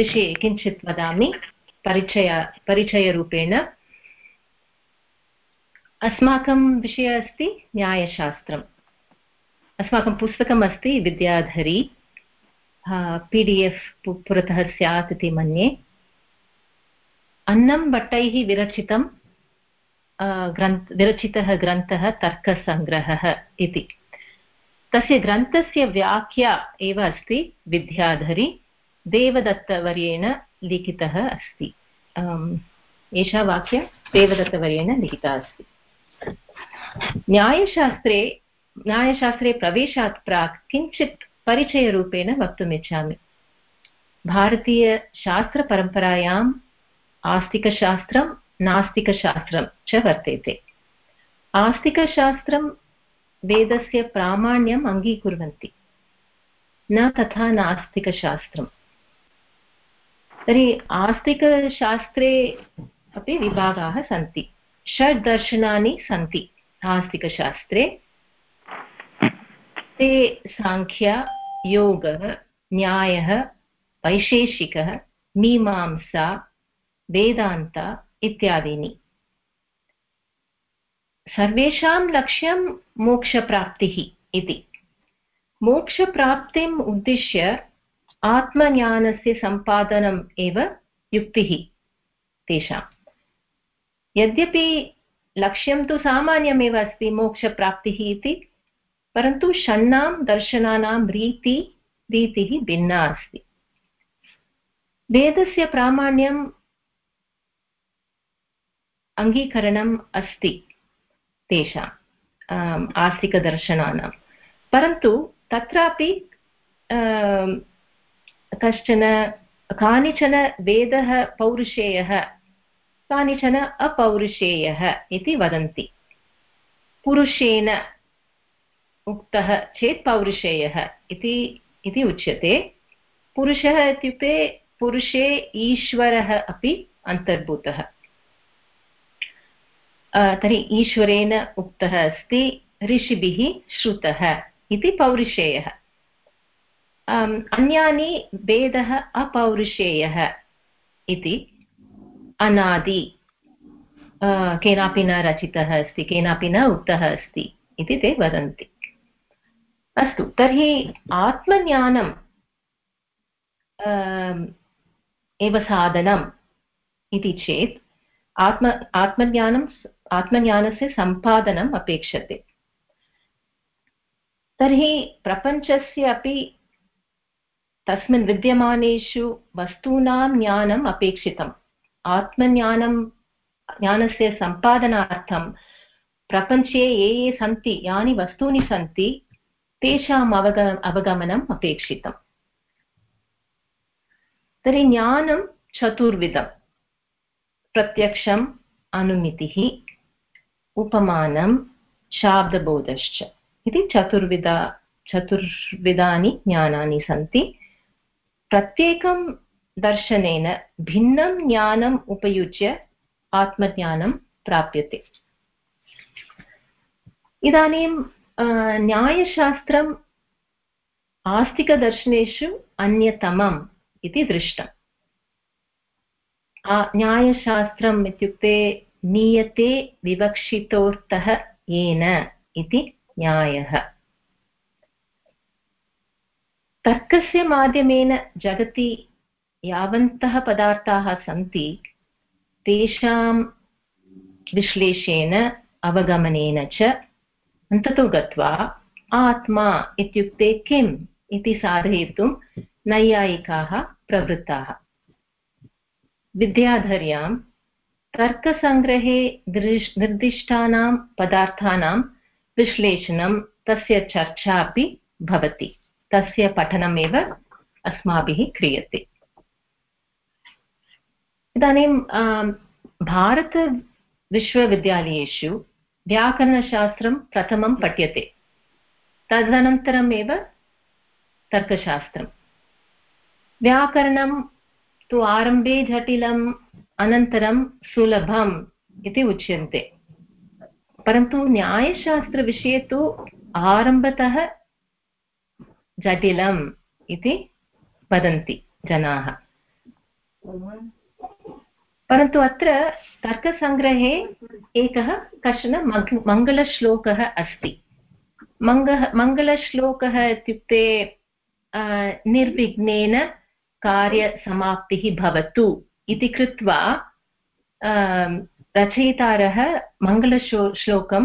विषये किञ्चित् वदामि, परिचय परिचयरूपेण। अस्माकं विषयः अस्ति न्यायशास्त्रम्। अस्माकं पुस्तकम् अस्ति विद्याधरी। पि डि एफ् पुरतः स्यात् इति मन्ये। अन्नं भट्टैः विरचितं ग्रन्थ विरचितः ग्रन्थः तर्कसङ्ग्रहः इति। तस्य ग्रन्थस्य व्याख्या एव अस्ति विद्याधरी। देवदत्तवर्येण लिखितः अस्ति। एषा वाक्या देवदत्तवर्येण लिखिता अस्ति। न्यायशास्त्रे न्यायशास्त्रे प्रवेशात् प्राक् किञ्चित् परिचयरूपेण वक्तुमिच्छामि। भारतीयशास्त्रपरम्परायाम् आस्तिकशास्त्रं, नास्तिकशास्त्रं च वर्तेते। आस्तिकशास्त्रं वेदस्य प्रामाण्यम् अङ्गीकुर्वन्ति। न तथा नास्तिकशास्त्रम्। तर्हि आस्तिकशास्त्रे अपि विभागाः सन्ति। षड् दर्शनानि सन्ति आस्तिकशास्त्रे। ते साङ्ख्या योगः, न्यायः, वैशेषिकः, मीमांसा, वेदान्त इत्यादीनि। सर्वेषां लक्ष्यं मोक्षप्राप्तिः इति। मोक्षप्राप्तिम् उद्दिश्य आत्मज्ञानस्य सम्पादनम् एव युक्तिः तेषां यद्यपि लक्ष्यं तु सामान्यमेव अस्ति, मोक्षप्राप्तिः इति, परन्तु षण्णां दर्शनानां रीति, रीतिः भिन्ना अस्ति। वेदस्य प्रामाण्यम् अङ्गीकरणम् अस्ति तेषाम् आस्तिकदर्शनानां परन्तु तत्रापि कश्चन, कानिचन वेदः पौरुषेयः, कानिचन अपौरुषेयः इति वदन्ति। पुरुषेण उक्तः चेत् पौरुषेयः इति उच्यते। पुरुषः इत्युक्ते पुरुषे ईश्वरः अपि अन्तर्भूतः। तर्हि ईश्वरेण उक्तः अस्ति, ऋषिभिः श्रुतः इति पौरुषेयः। अन्यानि वेदः अपौरुषेयः इति। अनादि केनापि न रचितः अस्ति, केनापि न उक्तः अस्ति इति ते वदन्ति। अस्तु, तर्हि आत्मज्ञानम् एव साधनम् इति चेत् आत्म, आत्मज्ञानं, आत्मज्ञानस्य सम्पादनम् अपेक्षते। तर्हि प्रपञ्चस्य अपि तस्मिन् विद्यमानेषु वस्तूनां ज्ञानम् अपेक्षितम्। आत्मज्ञानं, ज्ञानस्य सम्पादनार्थं प्रपञ्चे ये ये सन्ति, यानि वस्तूनि सन्ति, तेषाम् अवग, अवगमनम् अपेक्षितम्। तर्हि ज्ञानं चतुर्विधं। प्रत्यक्षम् अनुमितिः, उपमानं, शाब्दबोधश्च। इति चतुर्विधा, चतुर्विधानि ज्ञानानि सन्ति। प्रत्येकं दर्शनेन भिन्नं ज्ञानम् उपयुज्य आत्मज्ञानं प्राप्यते। इदानीं न्यायशास्त्रम् आस्तिकदर्शनेषु अन्यतमम् इति दृष्टम्। न्यायशास्त्रम् इत्युक्ते नीयते विवक्षितोऽर्थः येन इति न्यायः। तर्कस्य माध्यमेन जगति यावन्तः पदार्थाः सन्ति, तेषां विश्लेषेण, अवगमनेन च अन्ततो गत्वा आत्मा इत्युक्ते किम् इति साधयितुं नैयायिकाः प्रवृत्ताः। विद्याधर्यां तर्कसङ्ग्रहे निर्दिष्टानां पदार्थानां विश्लेषणं तस्य चर्चा अपि भवति। तस्य पठनमेव अस्माभिः क्रियते। इदानीं भारतविश्वविद्यालयेषु व्याकरणशास्त्रं प्रथमं पठ्यते। तदनन्तरमेव तर्कशास्त्रं। व्याकरणं तु आरम्भे झटिलम् अनन्तरं सुलभम् इति उच्यन्ते। परन्तु न्यायशास्त्रविषये तु आरम्भतः जटिलम् इति वदन्ति जनाः। परन्तु अत्र तर्कसङ्ग्रहे एकः कश्चन मङ्गलश्लोकः अस्ति। मङ्गः, मङ्गलश्लोकः इत्युक्ते निर्विघ्नेन कार्यसमाप्तिः भवतु इति कृत्वा रचयितारः मङ्गलश्लो, श्लोकं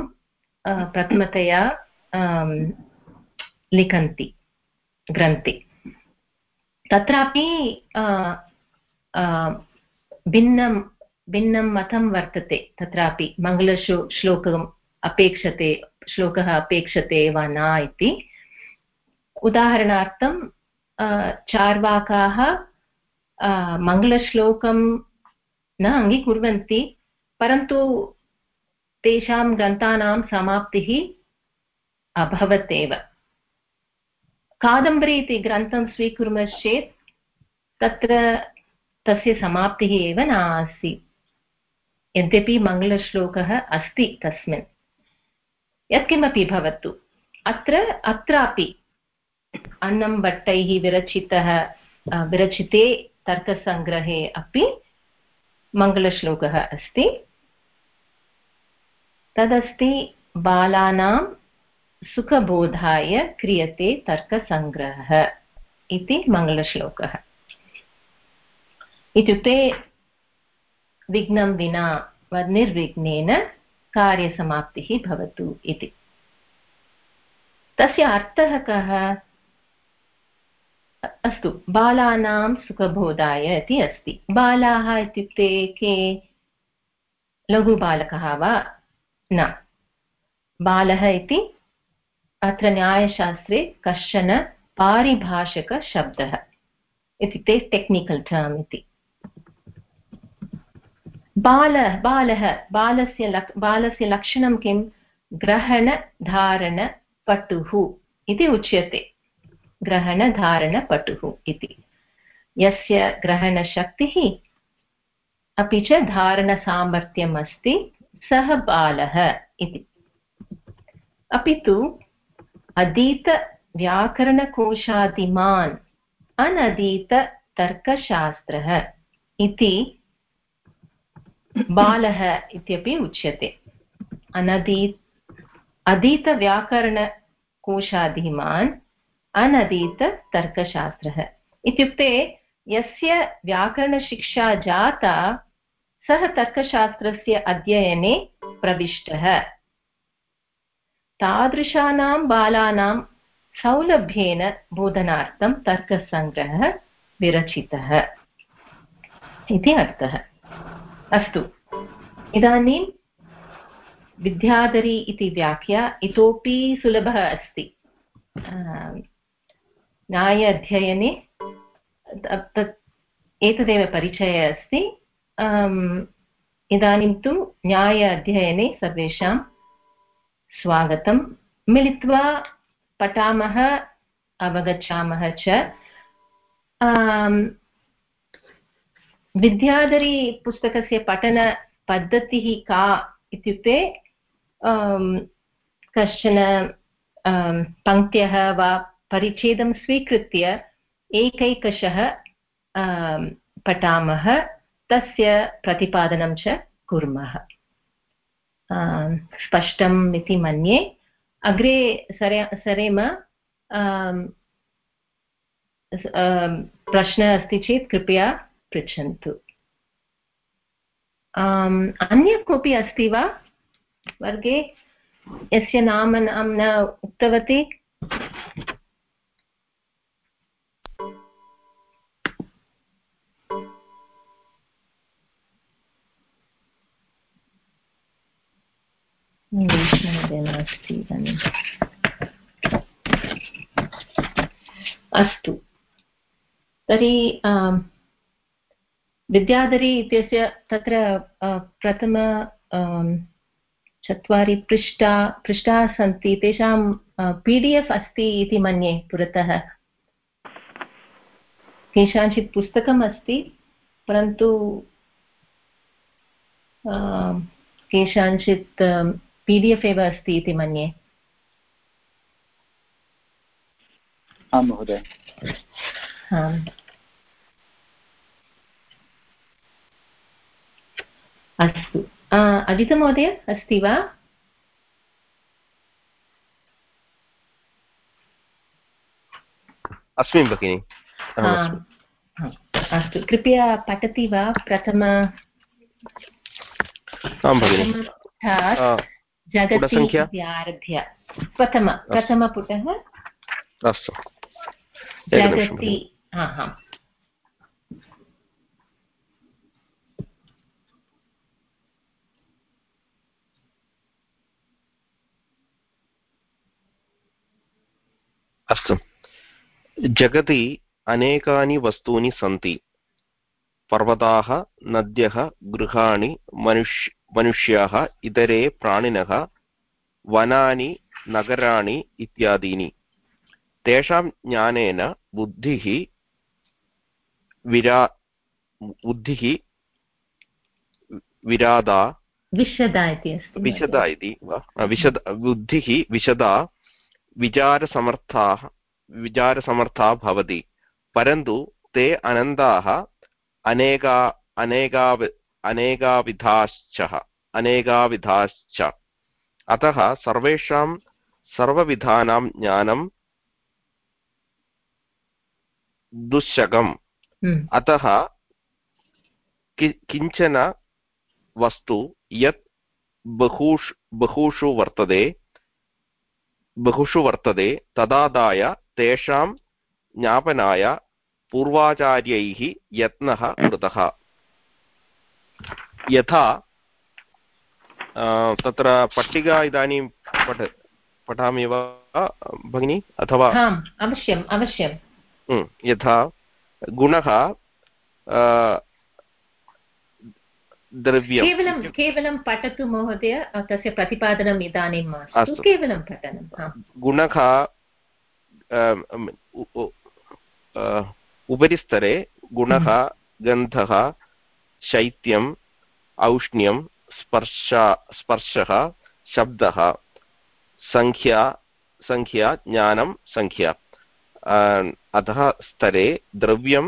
प्रथमतया लिखन्ति। ग्रन्थे। तत्रापि भिन्नं भिन्नं मतं वर्तते। तत्रापि मङ्गलश्लो श्लोकम् अपेक्षते, श्लोकः अपेक्षते वा न इति। उदाहरणार्थं चार्वाकाः मङ्गलश्लोकं न अङ्गीकुर्वन्ति, परन्तु तेषां ग्रन्थानां समाप्तिः अभवत् एव। कादम्बरी इति ग्रन्थं स्वीकुर्मश्चेत् तत्र तस्य समाप्तिः एव न आसीत् यद्यपि मङ्गलश्लोकः अस्ति तस्मिन्। यत्किमपि भवतु। अत्र, अत्रापि अन्नं भट्टैः विरचितः विरचिते तर्कसङ्ग्रहे अपि मङ्गलश्लोकः अस्ति। तदस्ति बालानां सुखबोधाय क्रियते तर्कसङ्ग्रहः इति मङ्गलश्लोकः। इत्युक्ते विघ्नं विना निर्विघ्नेन कार्यसमाप्तिः भवतु इति। तस्य अर्थः कः? अस्तु, बालानां सुखबोधाय इति अस्ति। बालाः इत्युक्ते के? लघुबालकः वा? न। बालः इति अत्र न्यायशास्त्रे कश्चन पारिभाषकशब्दः इत्युक्ते टेक्निकल् टर्म् इति। बालः बालः, बालस्य लक्, बालस्य लक्षणं किं? ग्रहणधारणपटुः इति उच्यते। ग्रहणधारणपटुः इति। यस्य ग्रहणशक्तिः अपि च धारणसामर्थ्यम् अस्ति सः बालः इति। अपि तु अधीतव्याकरणकोशादिमान् अनधीततर्कशास्त्रः इति बालः इत्यपि उच्यते। अनधी अधीतव्याकरणकोशादिमान् अनधीततर्कशास्त्रः इत्युक्ते यस्य व्याकरणशिक्षा जाता सः तर्कशास्त्रस्य अध्ययने प्रविष्टः। तादृशानां बालानां सौलभ्येन बोधनार्थं तर्कसङ्ग्रहः विरचितः। इति अर्थः। अस्तु। इदानीं विद्याधरी इति व्याख्या इतोपि सुलभः अस्ति। न्याय अध्ययने तत् एतदेव परिचयः अस्ति। इदानीं तु न्याय अध्ययने सर्वेषां स्वागतं मिलित्वा पठामः, अवगच्छामः च। विद्याधरी पुस्तकस्य पठनपद्धतिः का इत्युक्ते कश्चन पङ्क्त्यः वा परिच्छेदं स्वीकृत्य एकैकशः पठामः। तस्य प्रतिपादनं च कुर्मः। स्पष्टम् इति मन्ये। अग्रे सरे, सरेम प्रश्नः अस्ति चेत् कृपया पृच्छन्तु। अन्य कोऽपि अस्ति वा? वर्गे, यस्य नाम नाम न उक्तवती? नास्ति इदानीम् अस्तु। तर्हि विद्याधरी इत्यस्य तत्र प्रथम चत्वारि पृष्ठा, पृष्ठाः सन्ति, तेषां पी डि एफ् अस्ति इति मन्ये पुरतः। केषाञ्चित् पुस्तकम् अस्ति, परन्तु केषाञ्चित् पी डि एफ् एव अस्ति इति मन्ये? आं महोदय। अस्तु। अजितमहोदय अस्ति वा? अस्मि भगिनि अस्तु। कृपया पठति वा? प्रथम जगति आरभ्य प्रथम प्रथमपुटः? अस्तु। जगति अस्तु। जगति अनेकानि वस्तूनि सन्ति। पर्वताः नद्यः गृहाणि मनुष्य मनुष्याः इतरे प्राणिनः वनानि नगराणि इत्यादीनि। तेषां ज्ञानेन बुद्धिः विरा बुद्धिः विरादा विशदा इति अस्ति विशदा इति वा? विशद बुद्धिः विशदा विचारसमर्थाः विचारसमर्था भवति। परन्तु ते अनन्ताः अनेका अनेका अनेकाविधाश्च अनेकाविधाश्च अतः सर्वेषां सर्वविधानां ज्ञानं दुःशकम्। हम्म। अतः किंचन वस्तु यत् बहुषु बहुषु वर्तते बहुषु वर्तते तदादाय तेषां ज्ञापनाय पूर्वाचार्यैः यत्नः कृतः। यथा तत्र पट्टिका इदानीं पठ पठामि वा भगिनि? अथवा अवश्यम् अवश्यं यथा गुणः द्रव्यं केवलं केवलं पठतु महोदय तस्य प्रतिपादनम् इदानीं मास्तु। केवलं पठनं गुणः उपरिस्तरे गुणः गन्धः शैत्यम् औष्ण्यं स्पर्श स्पर्शः शब्दः सङ्ख्या सङ्ख्या ज्ञानं सङ्ख्या अतः स्तरे द्रव्यं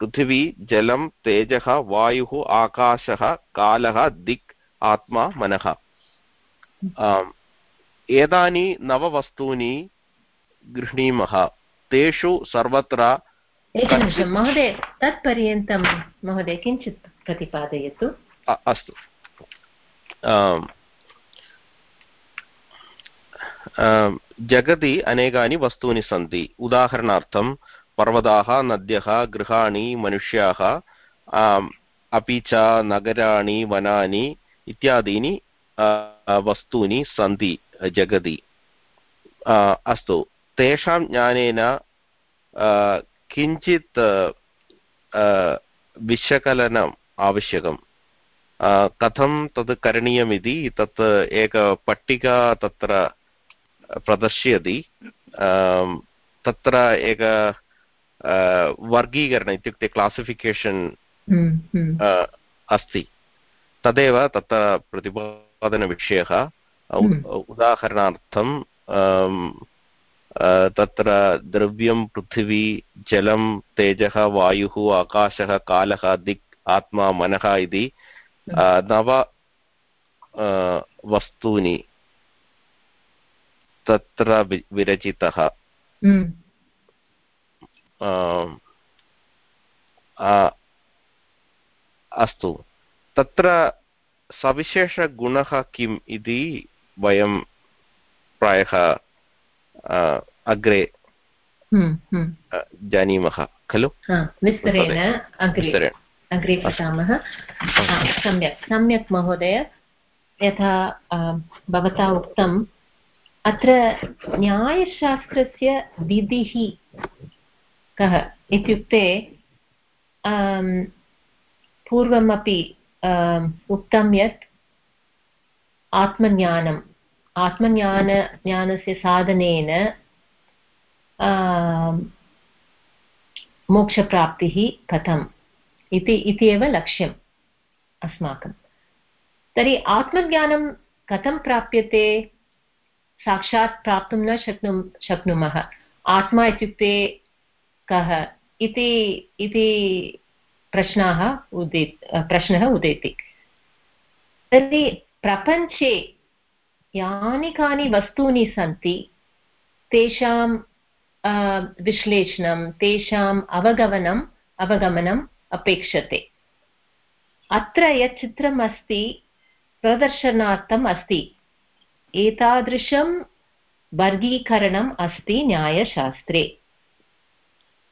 पृथिवी जलं तेजः वायुः आकाशः कालः दिक् आत्मा मनः। एतानि नववस्तूनि गृह्णीमः। तेषु सर्वत्र महोदय तत्पर्यन्तं महोदय किञ्चित् प्रतिपादयतु। अस्तु जगति अनेकानि वस्तूनि सन्ति उदाहरणार्थं पर्वताः नद्यः गृहाणि मनुष्याः अपि च नगराणि वनानि इत्यादीनि वस्तूनि सन्ति जगति अस्तु तेषां ज्ञानेन किञ्चित् विश्वकलनम् आवश्यकं कथं तत् करणीयमिति तत् एकपट्टिका तत्र प्रदर्शयति तत्र एक वर्गीकरण इत्युक्ते क्लासिफिकेशन् हम्म, हम्म। अस्ति तदेव तत्र प्रतिपादनविषयः हम्म। उदाहरणार्थं तत्र द्रव्यं पृथिवी जलं तेजः वायुः आकाशः कालः दिक् आत्मा मनः इति नव वस्तूनि तत्र विरचितः अस्तु तत्र सविशेषगुणः किम् इति वयं प्रायः अग्रे। जानीमः खलु विस्तरेण अग्रे पठामः। सम्यक् सम्यक् महोदय। यथा भवता उक्तम् अत्र न्यायशास्त्रस्य विधिः कः इत्युक्ते पूर्वमपि उक्तं यत् आत्मज्ञानम्। आत्मज्ञान ज्ञानस्य साधनेन मोक्षप्राप्तिः कथम्? इति इति एव लक्ष्यम् अस्माकं। तर्हि आत्मज्ञानं कथं प्राप्यते? साक्षात् प्राप्तुं न शक्नुं, शक्नुमः। आत्मा इत्युक्ते कः? इति प्रश्नाः उदे, प्रश्नः उदेति। तर्हि प्रपञ्चे यानि कानि वस्तूनि सन्ति, तेषां विश्लेषणं तेषाम् अवगमनम् अवगमनम् अपेक्षते। अत्र यत् चित्रम् अस्ति प्रदर्शनार्थम् अस्ति। एतादृशं वर्गीकरणम् अस्ति न्यायशास्त्रे।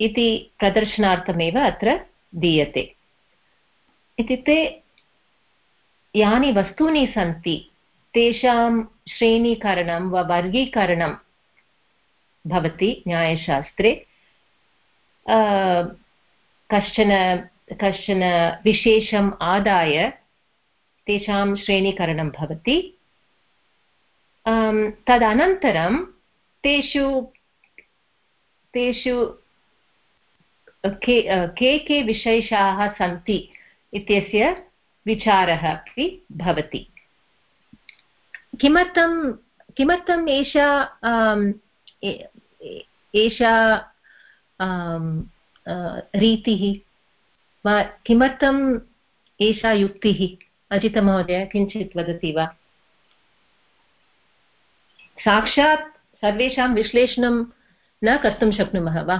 इति प्रदर्शनार्थमेव अत्र दीयते। इत्युक्ते यानि वस्तूनि सन्ति, तेषां श्रेणीकरणं वा वर्गीकरणं भवति न्यायशास्त्रे। कश्चन कश्चन विशेषम् आदाय तेषां श्रेणीकरणं भवति। तदनन्तरं तेषु तेषु के के विशेषाः सन्ति इत्यस्य विचारः अपि भवति। किमर्थं, किमर्थम् एषा एषा रीतिः वा किमर्थम् एषा युक्तिः? अजितमहोदय, किञ्चित् वदति वा? साक्षात् सर्वेषां विश्लेषणं न कर्तुं शक्नुमः वा?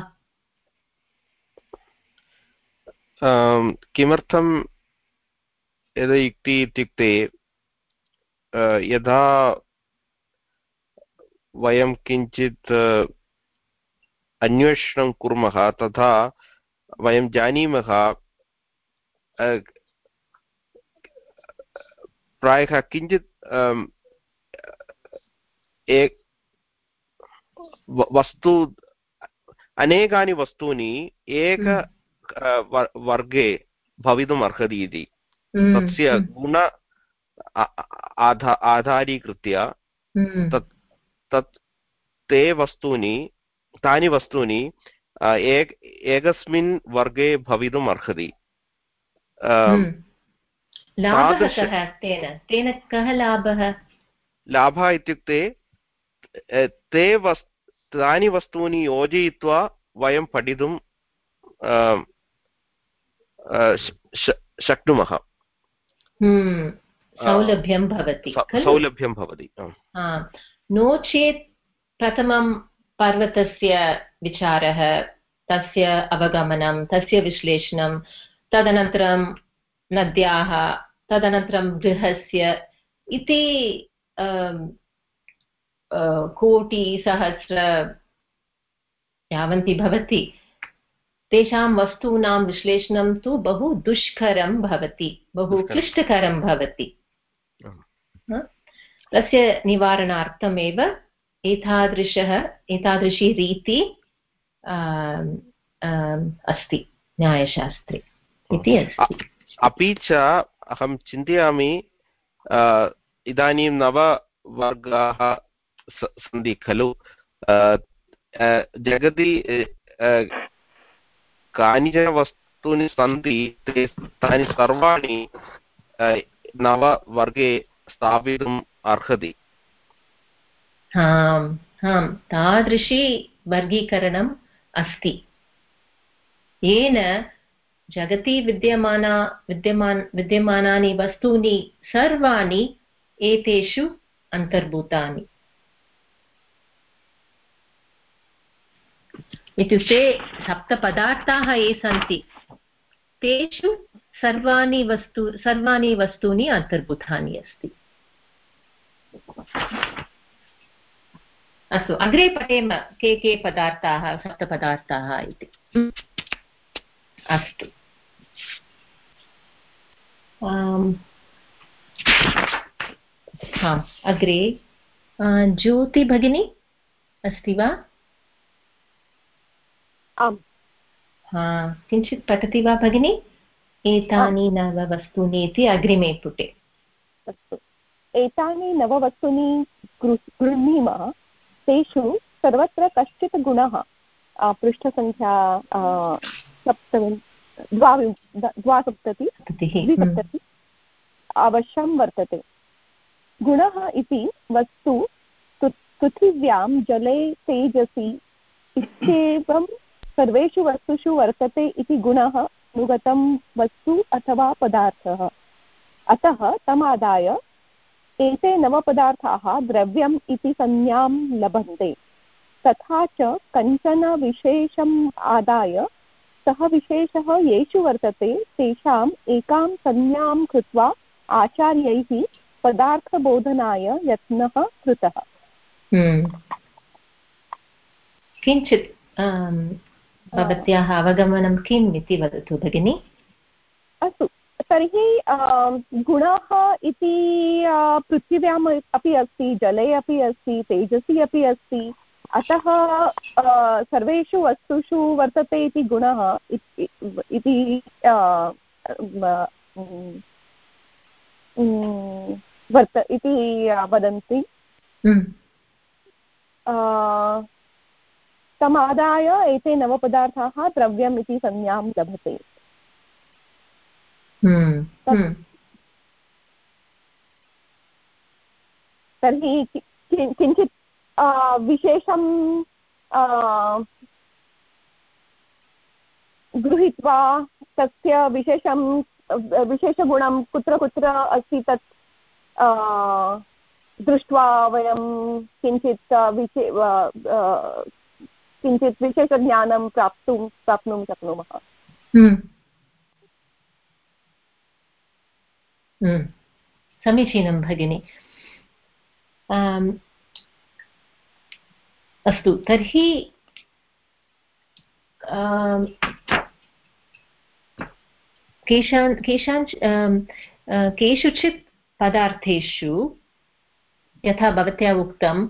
किमर्थं यदयुक्ति इत्युक्ते यदा वयं किञ्चित् अन्वेषणं कुर्मः, तथा वयं जानीमः प्रायः किञ्चित् एक वस्तु अनेकानि वस्तूनि एक हम्म। वर्गे भवितुम् अर्हति इति हम्म, तस्य हम्म। गुण आधा आधारीकृत्य तत् तत् ते वस्तूनि तानि वस्तूनि एक एकस्मिन् वर्गे भवितुम् अर्हति लाभः इत्युक्ते ते वस् तानि वस्तूनि योजयित्वा वयं पठितुं शक्नुमः सौलभ्यं भवति सौलभ्यं भवति नो चेत् प्रथमं पर्वतस्य विचारः तस्य अवगमनं तस्य विश्लेषणं तदनन्तरं नद्याः तदनन्तरं गृहस्य इति कोटिसहस्र यावन्ति भवति। तेषां वस्तूनां विश्लेषणं तु बहु दुष्करं भवति बहु क्लिष्टकरं भवति। तस्य निवारणार्थमेव एतादृशः एतादृशी रीति अस्ति न्यायशास्त्रे इति अस्ति। अपि च अहं चिन्तयामि इदानीं नववर्गाः सन्ति खलु। जगति कानिचन वस्तूनि सन्ति ते तानि सर्वाणि नववर्गे स्थापितुम् अर्हति। आम् आम् तादृशी वर्गीकरणम् अस्ति। येन जगति विद्यमाना, विद्यमान, विद्यमानानि वस्तूनि, सर्वाणि एतेषु अन्तर्भूतानि। इत्युक्ते सप्तपदार्थाः ये सन्ति, तेषु सर्वाणि वस्तु, सर्वाणि वस्तूनि अन्तर्भूतानि अस्ति। अस्तु अग्रे पठेम के के पदार्थाः सप्तपदार्थाः इति। अस्तु। अग्रे। ज्योति भगिनी अस्ति वा? आम्। किञ्चित् पठति वा भगिनि? एतानि नववस्तूनि इति अग्रिमे पुटे। अस्तु। एतानि नववस्तूनि गृह्णीमः तेषु सर्वत्र कश्चित् गुणः। पृष्ठसङ्ख्या सप्तविं द्वाविं द्वासप्तति द्विसप्तति अवश्यं वर्तते। गुणः इति वस्तु पृथिव्यां जले तेजसि इत्येवं सर्वेषु वस्तुषु वर्तते इति गुणः अनुगतं वस्तु अथवा पदार्थः। अतः तमादाय एते नवपदार्थाः द्रव्यम् इति संज्ञां लभन्ते। तथा च कञ्चन विशेषम् आदाय सः विशेषः येषु वर्तते तेषाम् एकां संज्ञां कृत्वा आचार्यैः पदार्थबोधनाय यत्नः कृतः। हम्म। किञ्चित् भवत्याः अवगमनं किम् इति वदतु भगिनि? अस्तु। तर्हि गुणः इति पृथिव्याम् अपि अस्ति जले अपि अस्ति तेजसि अपि अस्ति अतः सर्वेषु वस्तुषु वर्तते इति गुणः इति वर्त इति वदन्ति हम्म। तमादाय एते नवपदार्थाः द्रव्यम् इति संज्ञां लभते हम्म, हम्म। तर्हि किञ्चित् विशेषं गृहीत्वा तस्य विशेषं विशेषगुणं कुत्र कुत्र अस्ति तत् दृष्ट्वा वयं किञ्चित् विशे किञ्चित् विशेषज्ञानं प्राप्तुं प्राप्नुं शक्नुमः। समीचीनं भगिनि अस्तु तर्हि केषां केषाञ्च केषुचित् पदार्थेषु यथा भवत्या उक्तं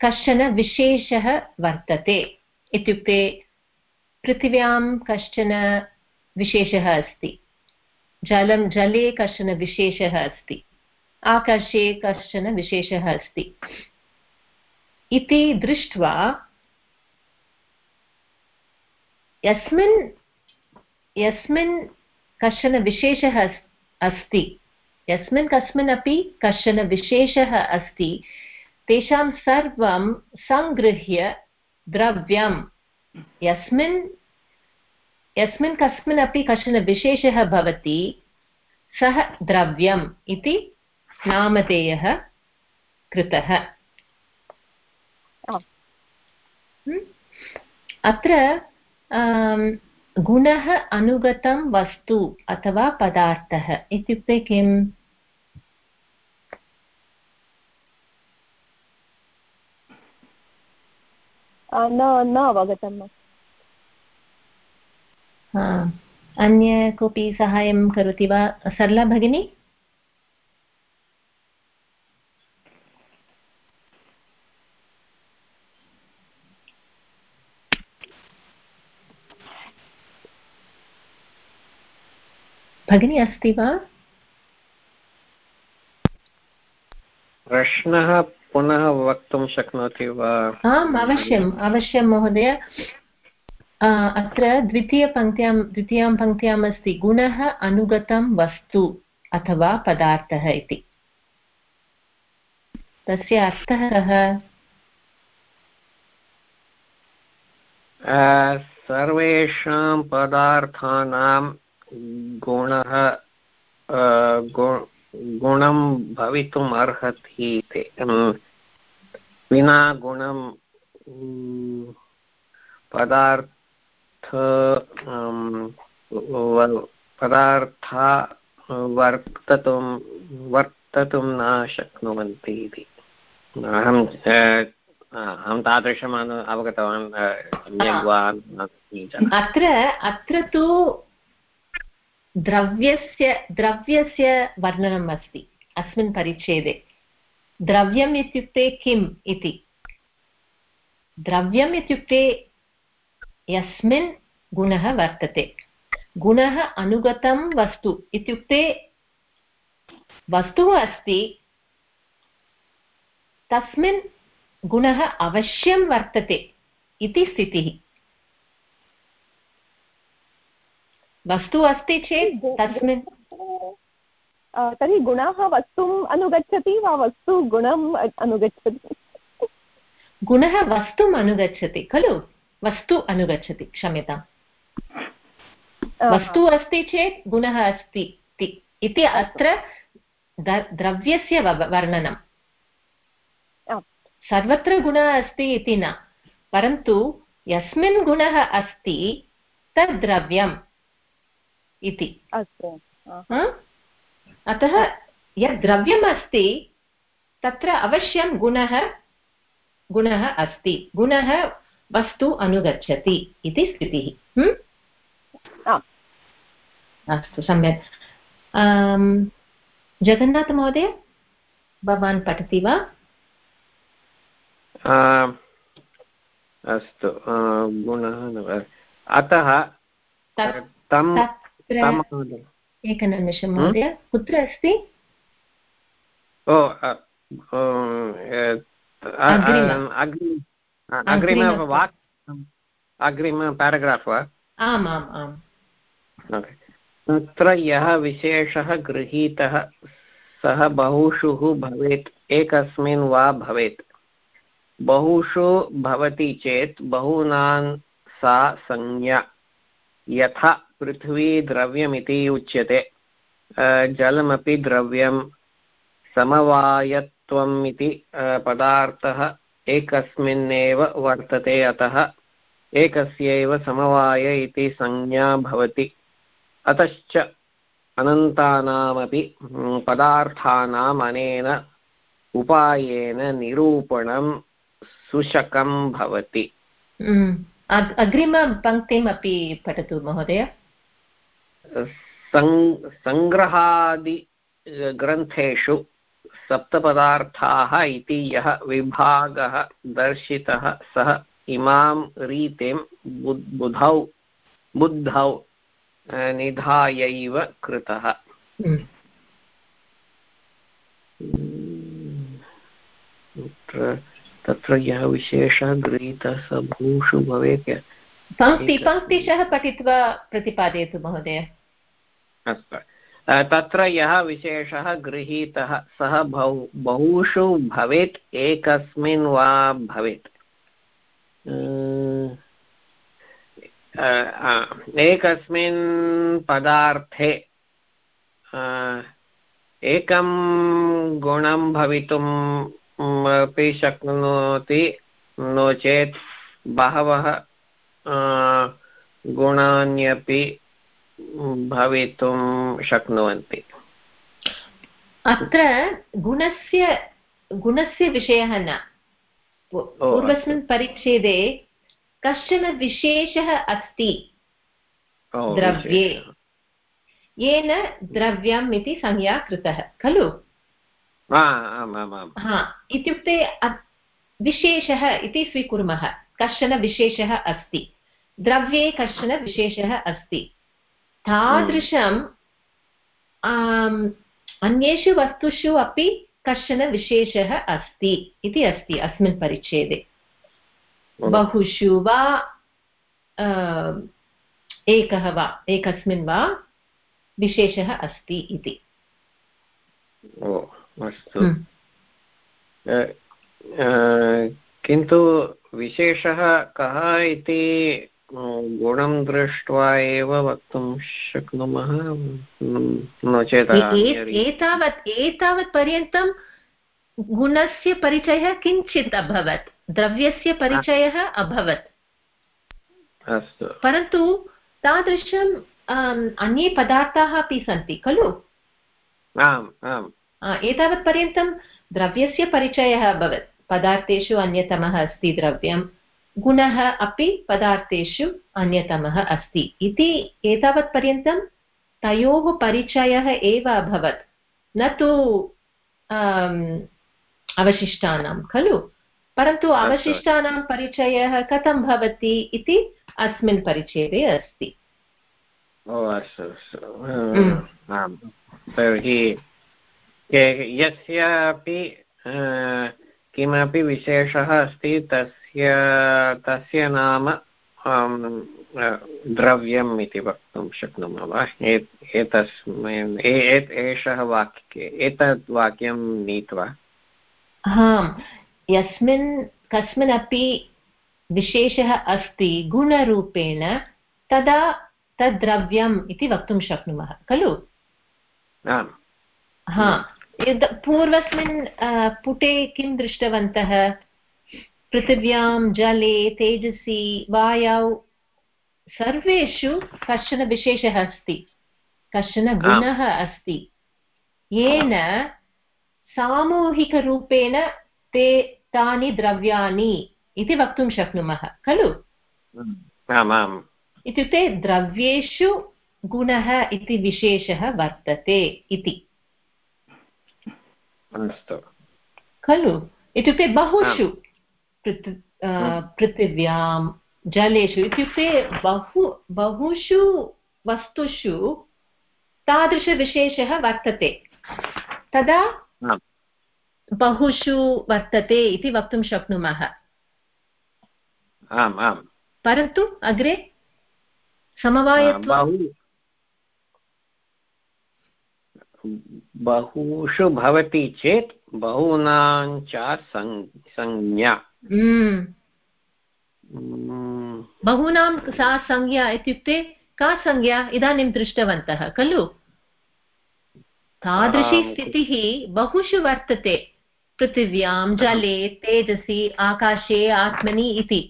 कश्चन विशेषः वर्तते इत्युक्ते, पृथिव्यां कश्चन विशेषः अस्ति। जलं, जले कश्चन विशेषः अस्ति। आकाशे कश्चन विशेषः अस्ति। इति दृष्ट्वा यस्मिन् यस्मिन् कश्चन विशेषः अस्ति, यस्मिन् कस्मिन् अपि कश्चन विशेषः अस्ति, तेषां सर्वं सङ्गृह्य द्रव्यं। यस्मिन् यस्मिन् कस्मिन् अपि कश्चन विशेषः भवति सः द्रव्यम् इति नामधेयः कृतः। अत्र गुणः अनुगतं वस्तु अथवा पदार्थः इत्युक्ते किम्? न न अवगतम्। अन्य कोऽपि साहाय्यं करोति वा? सरला भगिनी? भगिनी अस्ति वा? प्रश्नः पुनः वक्तुं शक्नोति वा? आम् अवश्यम् अवश्यं महोदय। अत्र द्वितीयपङ्क्त्यां द्वितीयां पङ्क्त्याम् अस्ति गुणः अनुगतं वस्तु अथवा पदार्थः इति। तस्य अर्थः कः? सर्वेषां पदार्थानां गुणः गुणं भवितुम् अर्हति विना गुणं पदार्थ पदार्था वर्ततुं वर्ततुं न शक्नुवन्ति इति। अहं अहं तादृशम् अवगतवान् अत्र अत्र तु द्रव्यस्य द्रव्यस्य वर्णनम् अस्ति, अस्मिन् परिच्छेदे। द्रव्यम् इत्युक्ते किम् इति? द्रव्यम् इत्युक्ते यस्मिन् गुणः वर्तते। गुणः अनुगतं वस्तु इत्युक्ते वस्तुः अस्ति तस्मिन् गुणः अवश्यं वर्तते इति स्थितिः। वस्तु अस्ति चेत् तस्मिन् तर्हि गुणः वस्तुम् अनुगच्छति वा वस्तु गुणम् अनुगच्छति? गुणः वस्तुम् अनुगच्छति खलु? वस्तु अनुगच्छति क्षम्यताम्। वस्तु अस्ति चेत् गुणः अस्ति इति। अत्र द्रव्यस्य वर्णनं। सर्वत्र गुणः अस्ति इति न। परन्तु यस्मिन् गुणः अस्ति तद् द्रव्यम् इति। अतः यद् द्रव्यम् अस्ति तत्र अवश्यं गुणः गुणः अस्ति। गुणः वस्तु अनुगच्छति इति स्थितिः। अस्तु सम्यक्। जगन्नाथमहोदय भवान् पठति वा? अस्तु गुणः अतः तं एकनिमिषं महोदय। कुत्र अस्ति? ओ अग्रिमवाक् अग्रिम पेराग्राफ् वा आम् आम् आम् तत्र यः विशेषः गृहीतः सः बहुषु भवेत् एकस्मिन् वा भवेत् बहुषु भवति चेत् बहूनां सा संज्ञा यथा पृथ्वी द्रव्यमिति उच्यते जलमपि द्रव्यं समवायत्वम् इति पदार्थः एकस्मिन्नेव वर्तते अतः एकस्यैव समवाय इति संज्ञा भवति। अतश्च अनन्तानामपि पदार्थानाम् अनेन उपायेन निरूपणं सुशकं भवति। अग्रिमपङ्क्तिम् अपि पठतु महोदय। सङ्ग्रहादिग्रन्थेषु सप्तपदार्थाः इति यः विभागः दर्शितः सः इमां रीतिं बुधौ बुद्धौ निधायैव कृतः। तत्र यः विशेषः गृहीतः स भूषु भवेत् पङ्क्ति पङ्क्तिशः पठित्वा प्रतिपादयतु महोदय अस्तु तत्र यः विशेषः गृहीतः, सः बहु, बहुषु भवेत्, एकस्मिन् वा भवेत्। एकस्मिन् पदार्थे एकं गुणं भवितुम् अपि शक्नोति नो चेत् बहवः गुणान्यपि भवितुं शक्नुवन्ति। अत्र गुणस्य गुणस्य विषयः न। पूर्वस्मिन् परिच्छेदे कश्चन विशेषः अस्ति द्रव्ये। येन द्रव्यम् इति संज्ञा कृतः खलु? इत्युक्ते विशेषः इति स्वीकुर्मः कश्चन विशेषः अस्ति। द्रव्ये कश्चन विशेषः अस्ति। तादृशं अन्येषु वस्तुषु अपि कश्चन विशेषः अस्ति इति अस्ति अस्मिन् परिच्छेदे। बहुषु वा एकः वा एकस्मिन् वा विशेषः अस्ति इति। अस्तु। किन्तु विशेषः कः इति गुणं दृष्ट्वा एव वक्तुं शक्नुमः। नो चेत् एतावत् एतावत् पर्यन्तं गुणस्य परिचयः किञ्चित् अभवत्। द्रव्यस्य परिचयः अभवत्। अस्तु। परन्तु तादृशम् अन्ये पदार्थाः अपि सन्ति खलु? आम् आम्। एतावत् पर्यन्तं द्रव्यस्य परिचयः अभवत्। पदार्थेषु अन्यतमः अस्ति द्रव्यं गुणः अपि पदार्थेषु अन्यतमः अस्ति। इति एतावत् पर्यन्तं तयोः परिचयः एव अभवत्। न तु अवशिष्टानां खलु? परन्तु अवशिष्टानां परिचयः कथं भवति इति अस्मिन् परिच्छेदे अस्ति। ओ अस्तु अस्तु। आम् तर्हि यस्यापि किमपि विशेषः अस्ति तस्य तस्य नाम द्रव्यम् इति वक्तुं शक्नुमः वा? एतस्मिन् एषः वाक्ये एतद् वाक्यं नीत्वा? आम् यस्मिन् कस्मिन्नपि विशेषः अस्ति गुणरूपेण तदा तद् द्रव्यम् इति वक्तुं शक्नुमः खलु? आम्। हा पूर्वस्मिन् पुटे किं दृष्टवन्तः? पृथिव्यां जले तेजसि वायौ। सर्वेषु कश्चन विशेषः अस्ति कश्चन गुणः अस्ति। येन सामूहिकरूपेण ते तानि द्रव्याणि इति वक्तुं शक्नुमः खलु? आम् इत्युक्ते द्रव्येषु गुणः इति विशेषः वर्तते इति। खलु? इत्युक्ते बहुषु पृथ् अ, पृथिव्यां जलेषु इत्युक्ते बहु बहुषु वस्तुषु तादृशविशेषः वर्तते। तदा आम्. बहुषु वर्तते इति वक्तुं शक्नुमः। आम् आम्। परन्तु अग्रे समवायत्वं बहु। बहुषु भवति चेत् बहूनां च संज्ञा। बहूनां सा संज्ञा इत्युक्ते का संज्ञा इदानीं दृष्टवन्तः खलु तादृशी स्थितिः बहुषु वर्तते पृथिव्यां जले तेजसि आकाशे आत्मनि इति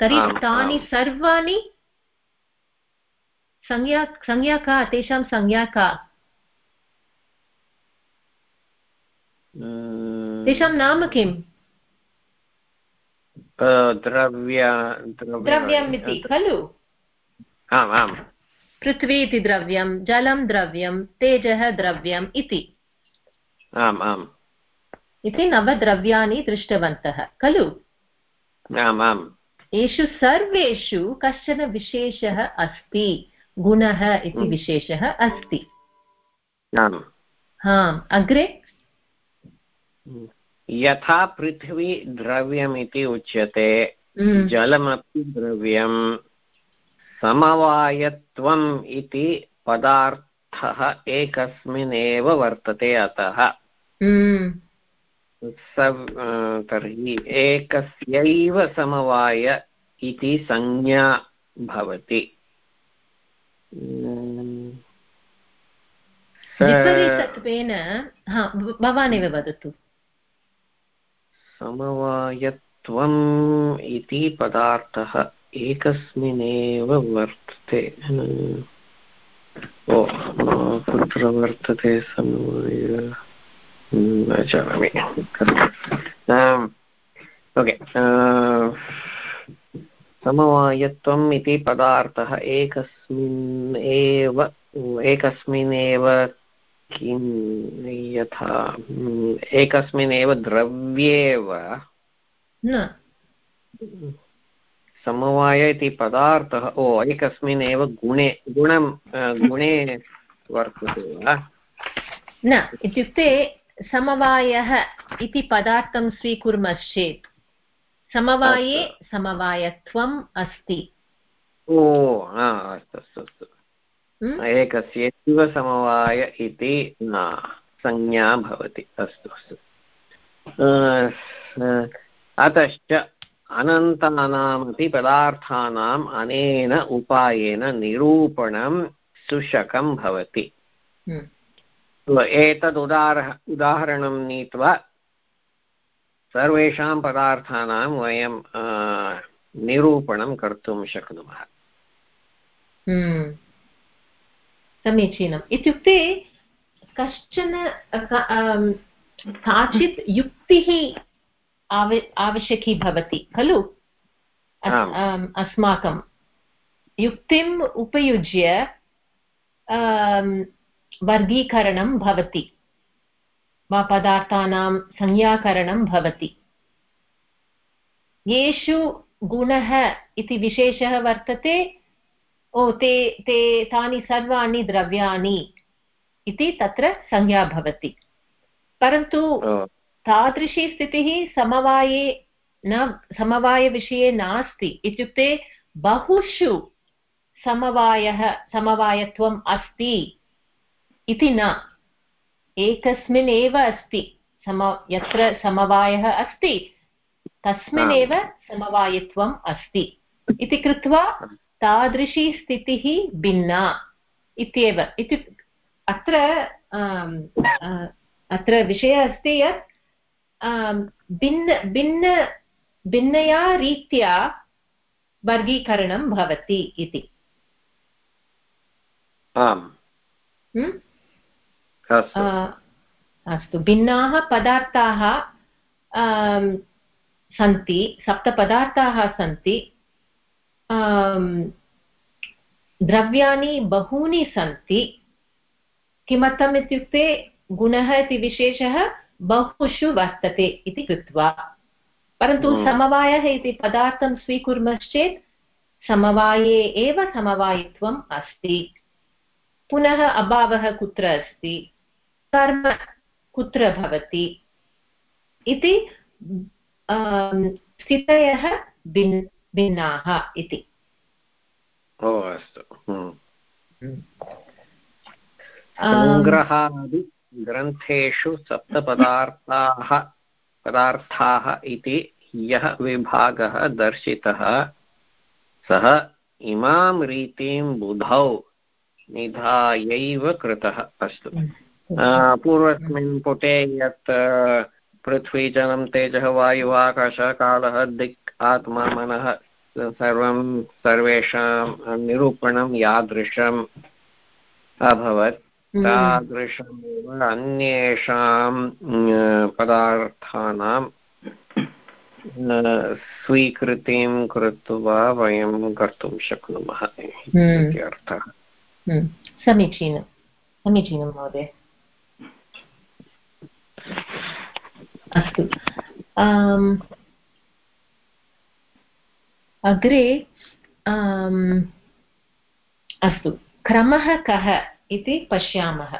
तर्हि तानि सर्वाणि संज्ञा संज्ञा का तेषां संज्ञा का तेषां नाम किम्? द्रव्यम् इति. खलु? आम् आम्. पृथ्वी इति द्रव्यं जलं द्रव्यं तेजः द्रव्यम् इति। आम् आम्. इति नवद्रव्याणि दृष्टवन्तः खलु? आम् आम्. एषु सर्वेषु कश्चन विशेषः अस्ति गुणः इति. विशेषः अस्ति। आम्। अग्रे? यथा पृथ्वी द्रव्यमिति उच्यते Mm. जलमपि द्रव्यं समवायत्वम् इति पदार्थः एकस्मिन्नेव वर्तते अतः। अ, तर्हि एकस्यैव समवाय इति संज्ञा भवति। विपरीतत्वेन हा भवानेव वदतु। समवायत्वम् इति पदार्थः एकस्मिन्नेव वर्तते। ओ कुत्र वर्तते समवाय। न जानामि ओके समवायत्वम् इति पदार्थः एकस्मिन् एव, एकस्मिन्नेव किं यथा हम्म, एकस्मिन्नेव द्रव्येव न। समवाय इति पदार्थः ओ एकस्मिन्नेव गुणे गुणं गुणे वर्तते वा? न इत्युक्ते समवायः इति पदार्थं स्वीकुर्मश्चेत्। समवाये समवायत्वम् अस्ति। ओ अस्तु अस्तु अस्तु। Hmm? एकस्यैव समवाय इति संज्ञा भवति अस्तु अस्तु अतश्च अनन्तानामपि पदार्थानाम् अनेन उपायेन निरूपणं सुशकं भवति Hmm. एतद् उदार उदाहरणं नीत्वा सर्वेषां पदार्थानां वयं निरूपणं कर्तुं शक्नुमः हम्म। समीचीनम्। इत्युक्ते कश्चन अम्, काचित् युक्तिः आव आवश्यकी भवति खलु. अम्, अस्माकं। युक्तिम् उपयुज्य वर्गीकरणं भवति। वा पदार्थानां संज्ञाकरणं भवति। येषु गुणः इति विशेषः वर्तते ओ ते ते तानि सर्वाणि द्रव्याणि इति तत्र संज्ञा भवति। परन्तु तादृशी स्थितिः समवाये न समवायविषये नास्ति। इत्युक्ते बहुषु समवायः समवायत्वम् अस्ति इति न। एकस्मिन् एव अस्ति। सम यत्र समवायः अस्ति तस्मिन्नेव समवायत्वम् अस्ति। इति कृत्वा तादृशी स्थितिः भिन्ना इत्येव। इति अत्र अत्र विषयः अस्ति यत् भिन्न भिन्न भिन्नया रीत्या वर्गीकरणं भवति इति। आम्। अस्तु। भिन्नाः पदार्थाः सन्ति। सप्तपदार्थाः सन्ति। द्रव्याणि बहूनि सन्ति। किमर्थम् इत्युक्ते गुणः इति विशेषः बहुषु वर्तते इति कृत्वा। परन्तु समवायः इति पदार्थं स्वीकुर्मश्चेत् समवाये एव समवायित्वम् अस्ति। पुनः अभावः कुत्र अस्ति? कर्म कुत्र भवति? इति स्थितयः भिन् भिन्नाः इति। ओ अस्तु। सङ्ग्रहादिग्रन्थेषु सप्तपदार्थाः पदार्थाः इति यः विभागः दर्शितः सः इमां रीतिं बुधौ निधायैव कृतः। अस्तु। पूर्वस्मिन् पुटे यत् पृथ्वी जलं तेजः वायुः आकाशः कालः दिक् आत्मा मनः सर्वं सर्वेषां निरूपणं यादृशम् अभवत् हम्म। तादृशमेव अन्येषां पदार्थानां स्वीकृतिं कृत्वा वयं कर्तुं शक्नुमः हम्म। इति अर्थः हम्म। समीचीनं समीचीनं महोदय अस्तु अग्रे अस्तु। क्रमः कः इति पश्यामः।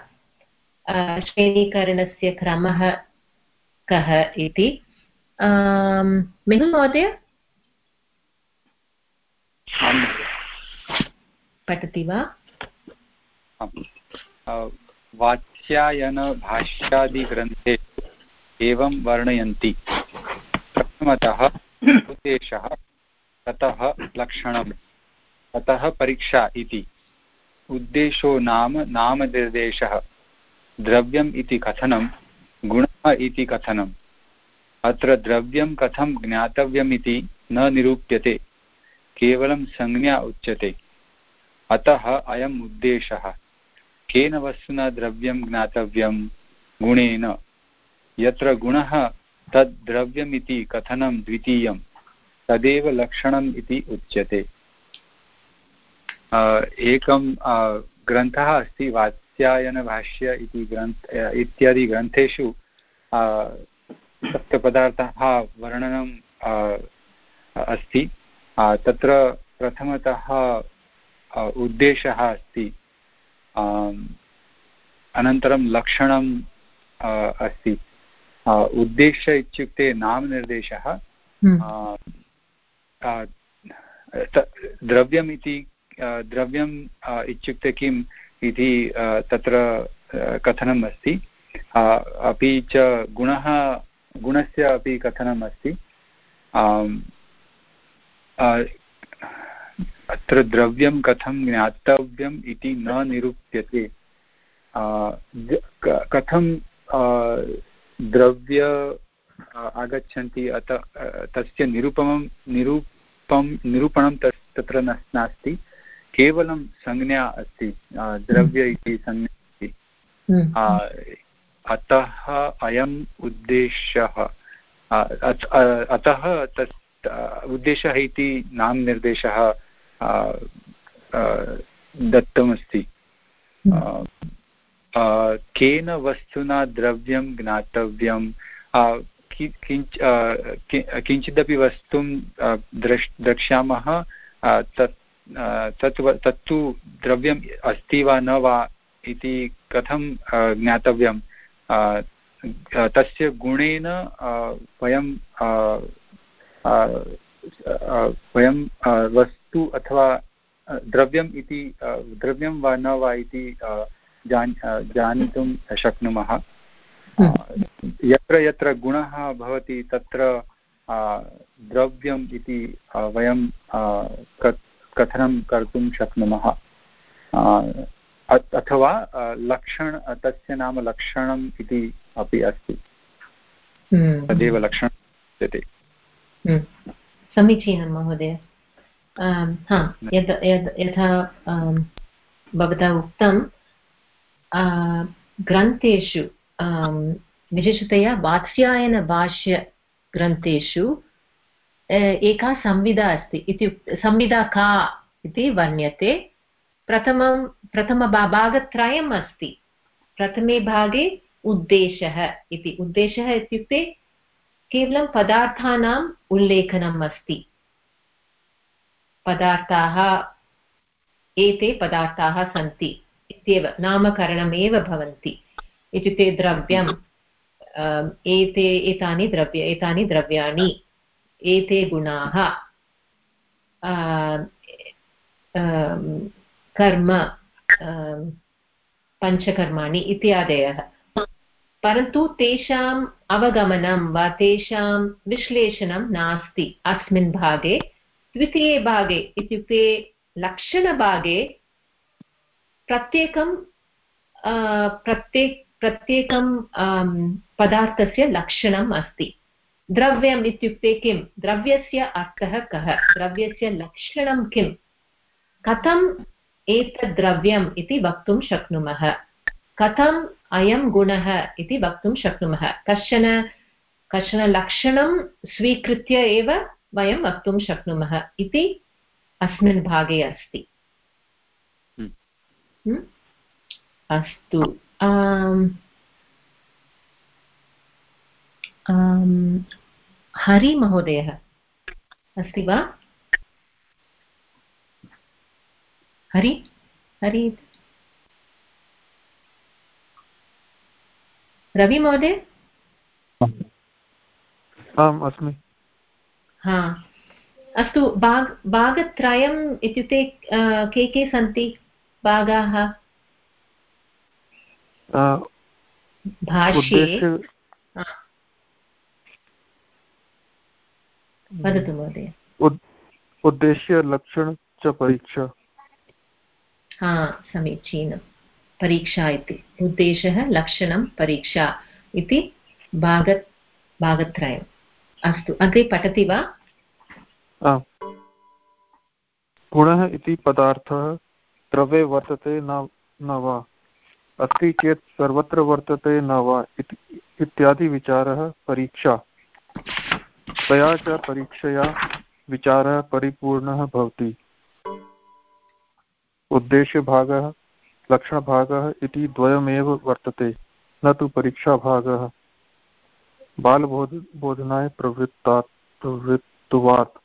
श्रेणीकरणस्य क्रमः कः इति। मेहुल् महोदय? पठति वा? वाच्यायनभाष्यादिग्रन्थेषु एवं वर्णयन्ति। प्रथमतः उद्देशः ततः लक्षणं ततः परीक्षा इति। उद्देशो नाम, नामनिर्देशः। द्रव्यम् इति कथनं, गुणः इति कथनम् अत्र द्रव्यं कथं ज्ञातव्यमिति न निरूप्यते, केवलं संज्ञा उच्यते। अतः अयम् उद्देशः। केन वस्तुना द्रव्यं ज्ञातव्यं? गुणेन। यत्र गुणः, तद् द्रव्यमिति कथनं द्वितीयं तदेव लक्षणम् इति उच्यते। एकं ग्रन्थः अस्ति वात्स्यायनभाष्य इति ग्रन्थ इत्यादि ग्रन्थेषु सप्तपदार्थाः वर्णनम् अस्ति। तत्र प्रथमतः उद्देशः अस्ति। अनन्तरं लक्षणम् अस्ति। उद्देश्य इत्युक्ते नामनिर्देशः। द्रव्यम् इति द्रव्यम् इत्युक्ते किम् इति तत्र कथनम् अस्ति। अपि च गुणः, गुणस्य अपि कथनम् अस्ति। अत्र द्रव्यं कथं ज्ञातव्यम् इति न निरूप्यते। कथं द्रव्य आगच्छन्ति अत तस्य निरूपमं, निरूपं निरूपणं तत्र नास्ति। केवलं संज्ञा अस्ति द्रव्य इति संज्ञा अस्ति। हम्म। अतः अयम् उद्देशः अतः तत् उद्देशः इति नामनिर्देशः दत्तमस्ति। हम्म। केन वस्तुना द्रव्यं ज्ञातव्यं किञ्च किञ्चिदपि वस्तुं द्रक् द्रक्ष्यामः तत् तत् तत्तु द्रव्यम् अस्ति वा न वा इति कथं ज्ञातव्यं तस्य गुणेन वयं वयं वस्तु अथवा द्रव्यम् इति द्रव्यं वा न वा इति जान् जानितुं शक्नुमः। यत्र यत्र गुणः भवति तत्र द्रव्यम् इति वयं कथनं कर्तुं शक्नुमः। अथवा लक्षण तस्य नाम लक्षणम् इति अपि अस्ति। हम्म, तदेव लक्षणं हम्म, समीचीनं महोदय। यद् यथा भवता उक्तं ग्रन्थेषु विशेषतया वात्स्यायनभाष्यग्रन्थेषु एका संविधा अस्ति इत्युक्ते संविधा का इति वर्ण्यते। प्रथमं प्रथमभा भागत्रयम् अस्ति। प्रथमे भागे उद्देशः इति। उद्देशः इत्युक्ते केवलं पदार्थानाम् उल्लेखनम् अस्ति। पदार्थाः एते पदार्थाः सन्ति इत्येव नामकरणमेव भवन्ति। इत्युक्ते द्रव्यम्। अम्, एते, एतानि द्रव्य, एतानि द्रव्याणि, एते गुणाः कर्म पञ्चकर्माणि इत्यादयः। परन्तु तेषाम् अवगमनं वा तेषां विश्लेषणं नास्ति। अस्मिन् भागे, द्वितीये भागे इत्युक्ते लक्षणभागे प्रत्येकं प्रत्येक प्रत्येकं अम्, पदार्थस्य लक्षणम् अस्ति। द्रव्यम् इत्युक्ते किं द्रव्यस्य अर्थः कः? द्रव्यस्य लक्षणं किं कथम् एतद् द्रव्यम् इति वक्तुं शक्नुमः? कथम् अयं गुणः इति वक्तुं शक्नुमः? कश्चन कश्चन लक्षणं स्वीकृत्य एव वयं वक्तुं शक्नुमः इति अस्मिन् भागे अस्ति। हम्म। हम्म? अस्तु। आम्, आम्, हरिमहोदयः अस्ति वा? हरि? हरि? रविमहोदय आम् अस्मि। हा। अस्तु भाग भागत्रयम् इत्युक्ते के के सन्ति भागाः अ, भाष्ये उद्देश्य हा। वदतु महोदय उद्देश्य लक्षण च परीक्षा हा समीचीनं परीक्षा इति उद्देशः लक्षणं परीक्षा इति भाग भागत्रयम् अस्तु अग्रे पठति वा गुणः इति पदार्थः द्रव्ये वर्तते न न वा अस्ति चेत् सर्वत्र वर्तते न वा इति- इत्यादि विचारः परीक्षा। तया च परीक्षया विचारः परिपूर्णः भवति। उद्देश्यभागः, लक्षणभागः इति द्वयमेव वर्तते, न तु परीक्षाभागः। बालबोध बोधनाय प्रवृत्तात्, प्रवृत्तवात्।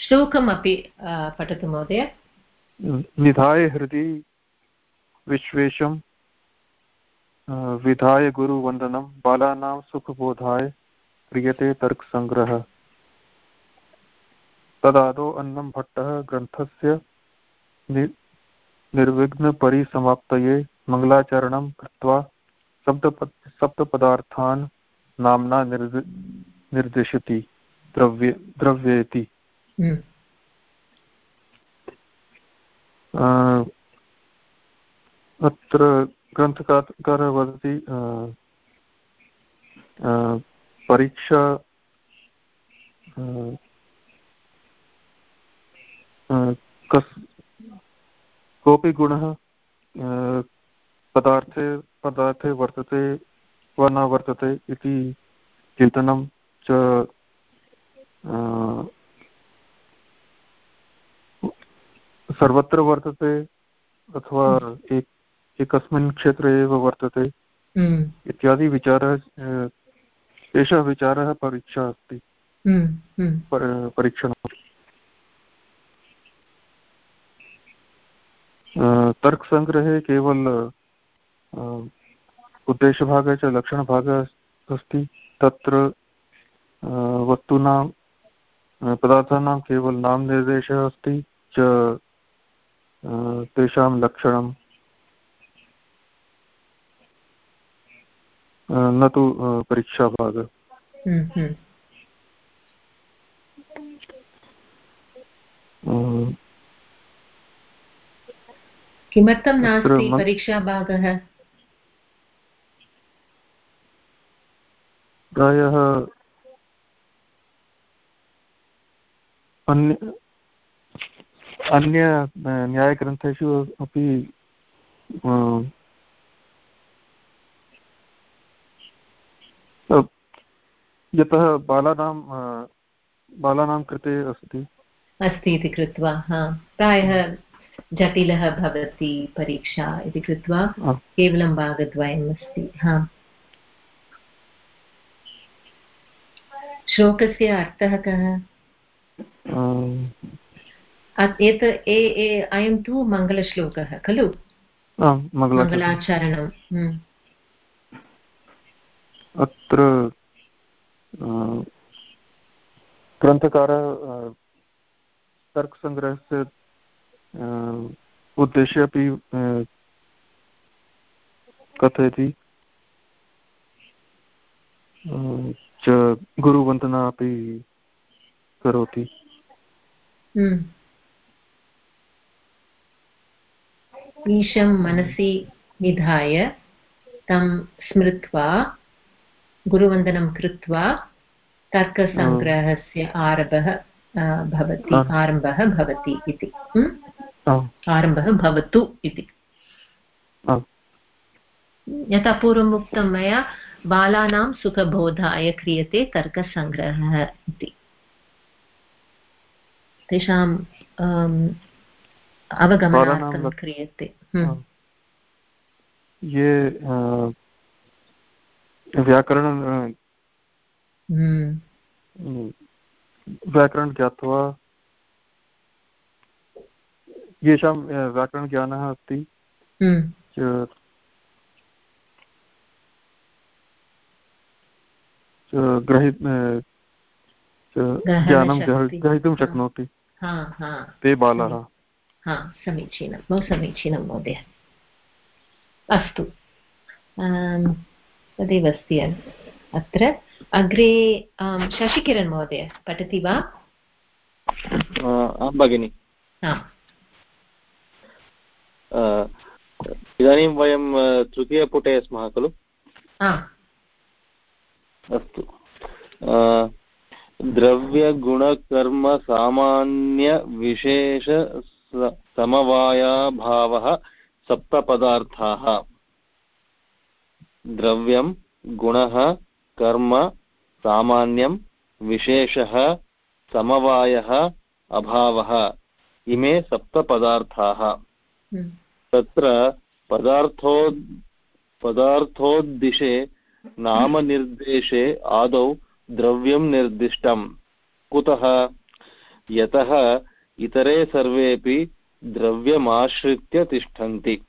श्लोकमपि पठतु महोदय। निधाय हृदि विश्वेशं अ, विधाय गुरुवन्दनं बालानां सुखबोधाय क्रियते तर्कसङ्ग्रहः तदादौ अन्नं भट्टः ग्रन्थस्य नि निर्विघ्नपरिसमाप्तये मङ्गलाचरणं कृत्वा सप्तप सप्तपदार्थान् नाम्ना निर्दि निर्दिशति द्रव्ये द्रव्येति। हम्म, अत्र ग्रन्थकारः वदति परीक्षा कस्, कोऽपि गुणः पदार्थे पदार्थे वर्तते वा न वर्तते इति चिन्तनं च सर्वत्र वर्तते अथवा एक एकस्मिन् क्षेत्रे एव वर्तते हम्म, इत्यादि विचारः एषः विचारः परीक्षा अस्ति। हम्म, हम्म, पर- परीक्षणम् अ, तर्कसङ्ग्रहे केवल उद्देशभागः च लक्षणभागः अस्ति। तत्र वस्तूनां पदार्थानां केवल नामनिर्देशः अस्ति च तेषां लक्षणं। न तु परीक्षाभागः। हम्म, हम्म, किमर्थं नास्ति परीक्षाभागः? प्रायः अन्य अन्य न्यायग्रन्थेषु अपि यतः बालानां बालानां कृते अस्ति। अस्ति इति कृत्वा हा। प्रायः जटिलः भवति परीक्षा इति कृत्वा केवलं भागद्वयम् अस्ति हा। श्लोकस्य अर्थः कः? एत ए ए अयं तु मङ्गलश्लोकः खलु? मङ्गलाचरणं हम्म। अत्र ग्रन्थकारः तर्कसङ्ग्रहस्य उद्देश्य अपि कथयति। च गुरुवन्दना अपि करोति। ईशं मनसि निधाय तं स्मृत्वा गुरुवन्दनं कृत्वा तर्कसङ्ग्रहस्य आरम्भः भवति आरम्भः भवति इति। आरम्भः भवतु इति। यथा पूर्वम् उक्तं मया बालानां सुखबोधाय क्रियते तर्कसङ्ग्रहः इति। तेषाम् अवगमनार्थं क्रियते। ये व्याकरण व्याकरणं ज्ञात्वा येषां व्याकरणज्ञानः अस्ति। ग्रहि ज्ञानं ग्रहीतुं शक्नोति। ते बालाः। समीचीनं बहु समीचीनं महोदय। अस्तु। तदेव अस्ति अत्र। अग्रे शशिकिरण् महोदय पठति वा? आं भगिनि। इदानीं वयं तृतीयपुटे स्मः खलु? अस्तु। द्रव्यगुणकर्मसामान्यविशेष समवायाभावः सप्तपदार्थाः। द्रव्यं गुणः कर्म सामान्यं विशेषः समवायः अभावः। इमे सप्तपदार्थाः। हम्म। तत्र पदार्थो पदार्थोद्दिशे नामनिर्देशे आदौ द्रव्यं निर्दिष्टम्। कुतः? यतः इतरे सर्वेपि द्रव्यमाश्रित्य तिष्ठन्ति।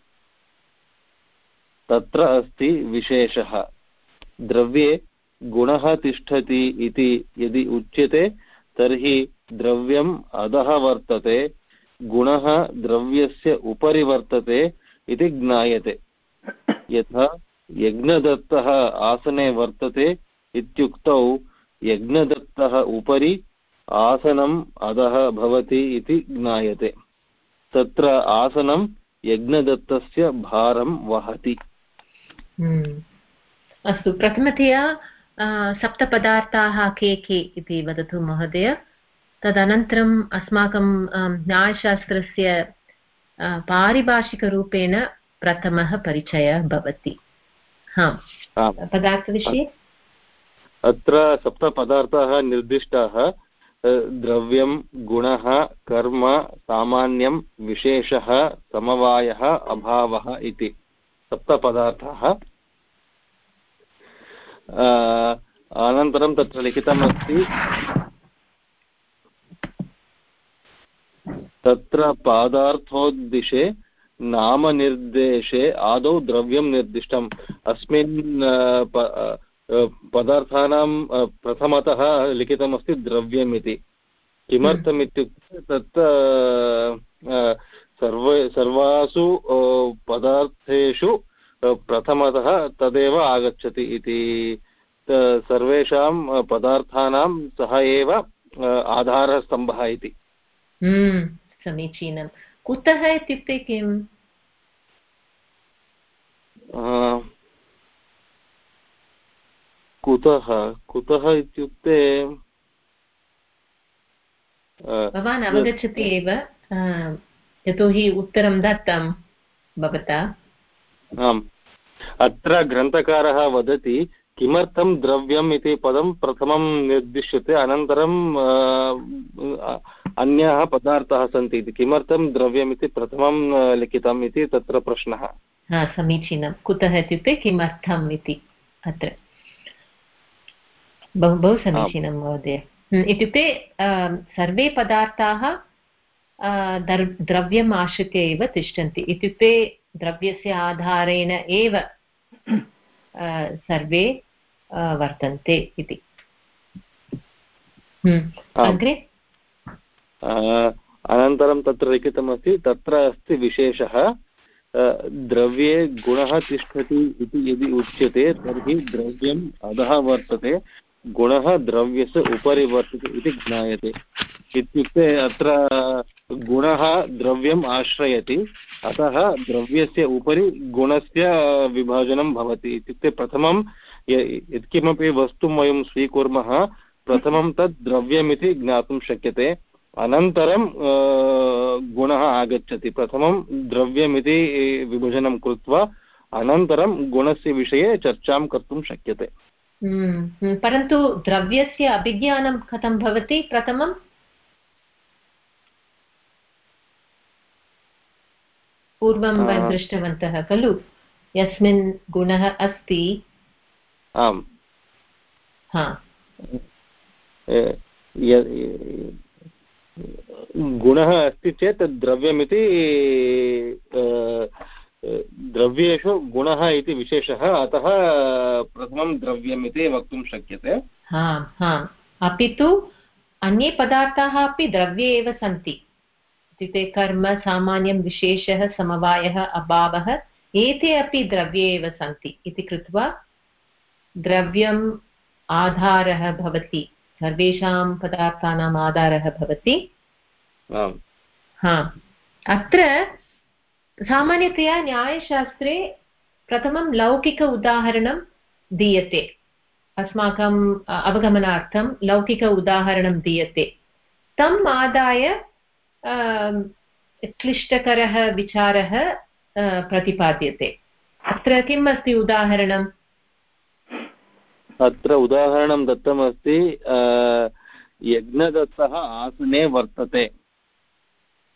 तत्र अस्ति विशेषः। द्रव्ये गुणः तिष्ठति इति यदि उच्यते, तर्हि द्रव्यम् अधः वर्तते, गुणः द्रव्यस्य उपरि वर्तते इति ज्ञायते। यथा यज्ञदत्तः आसने वर्तते इत्युक्तौ यज्ञदत्तः उपरि आसनम् अधः भवति इति ज्ञायते। तत्र आसनं यज्ञदत्तस्य भारं वहति। हम्म। अस्तु प्रथमतया सप्तपदार्थाः के के इति वदतु महोदय। तदनन्तरम् अस्माकं न्यायशास्त्रस्य पारिभाषिकरूपेण प्रथमः परिचयः भवति। हा पदार्थविषये? अत्र सप्तपदार्थाः निर्दिष्टाः। द्रव्यं, गुणः, कर्म, सामान्यं, विशेषः, समवायः, अभावः इति। सप्तपदार्थाः। अनन्तरं तत्र लिखितमस्ति। तत्र पादार्थोद्दिशे नामनिर्देशे आदौ द्रव्यं निर्दिष्टम्। अस्मिन् पदार्थानां प्रथमतः लिखितमस्ति द्रव्यम् इति किमर्थम् इत्युक्ते तत् सर्व सर्वासु पदार्थेषु प्रथमतः तदेव आगच्छति इति। सर्वेषां पदार्थानां सः एव आधारस्तम्भः इति। हम्म, समीचीनं। कुतः इत्युक्ते किम्? कुतः? कुतः इत्युक्ते भवान् अवगच्छति एव यतोहि उत्तरं दत्तं भवता। आम्। अत्र ग्रन्थकारः वदति किमर्थं द्रव्यम् इति पदं प्रथमं निर्दिश्यते अनन्तरं अन्याः पदार्थाः सन्ति इति। किमर्थं द्रव्यम् इति प्रथमं लिखितम् इति तत्र प्रश्नः। समीचीनं। कुतः इत्युक्ते किमर्थम् इति अत्र। बहु बहु समीचीनं महोदय। इत्युक्ते सर्वे पदार्थाः द्रव्यम् आश्रित्य एव तिष्ठन्ति। इत्युक्ते द्रव्यस्य आधारेण एव सर्वे वर्तन्ते इति। अग्रे? अनन्तरं तत्र लिखितमस्ति तत्र अस्ति विशेषः द्रव्ये गुणः तिष्ठति इति यदि उच्यते तर्हि द्रव्यम् अधः वर्तते। गुणः द्रव्यस्य उपरि वर्तते इति ज्ञायते। इत्युक्ते अत्र गुणः द्रव्यम् आश्रयति, अतः द्रव्यस्य उपरि गुणस्य विभाजनं भवति। इत्युक्ते प्रथमं यत्किमपि वस्तुं वयं स्वीकुर्मः, प्रथमं तत् द्रव्यमिति ज्ञातुं शक्यते। अनन्तरं गुणः आगच्छति। प्रथमं द्रव्यमिति विभजनं कृत्वा, अनन्तरं गुणस्य विषये चर्चां कर्तुं शक्यते। परन्तु द्रव्यस्य अभिज्ञानं कथं भवति प्रथमं पूर्वं वयं दृष्टवन्तः खलु? यस्मिन् गुणः अस्ति? आम्। गुणः अस्ति चेत् द्रव्यमिति द्रव्येषु गुणः इति विशेषः अतः प्रथमं द्रव्यम् इति वक्तुं शक्यते। अपि तु अन्ये पदार्थाः अपि द्रव्ये एव सन्ति। इत्युक्ते कर्म सामान्यं विशेषः समवायः अभावः एते अपि द्रव्ये एव सन्ति। इति कृत्वा द्रव्यम् आधारः भवति। सर्वेषां पदार्थानाम् आधारः भवति। अत्र सामान्यतया न्यायशास्त्रे प्रथमं लौकिक उदाहरणं दीयते। अस्माकम् अवगमनार्थं लौकिक उदाहरणं दीयते। तम् आदाय क्लिष्टकरः विचारः प्रतिपाद्यते। अत्र किम् अस्ति उदाहरणम् अत्र उदाहरणं दत्तमस्ति यज्ञदत्तः आसने वर्तते।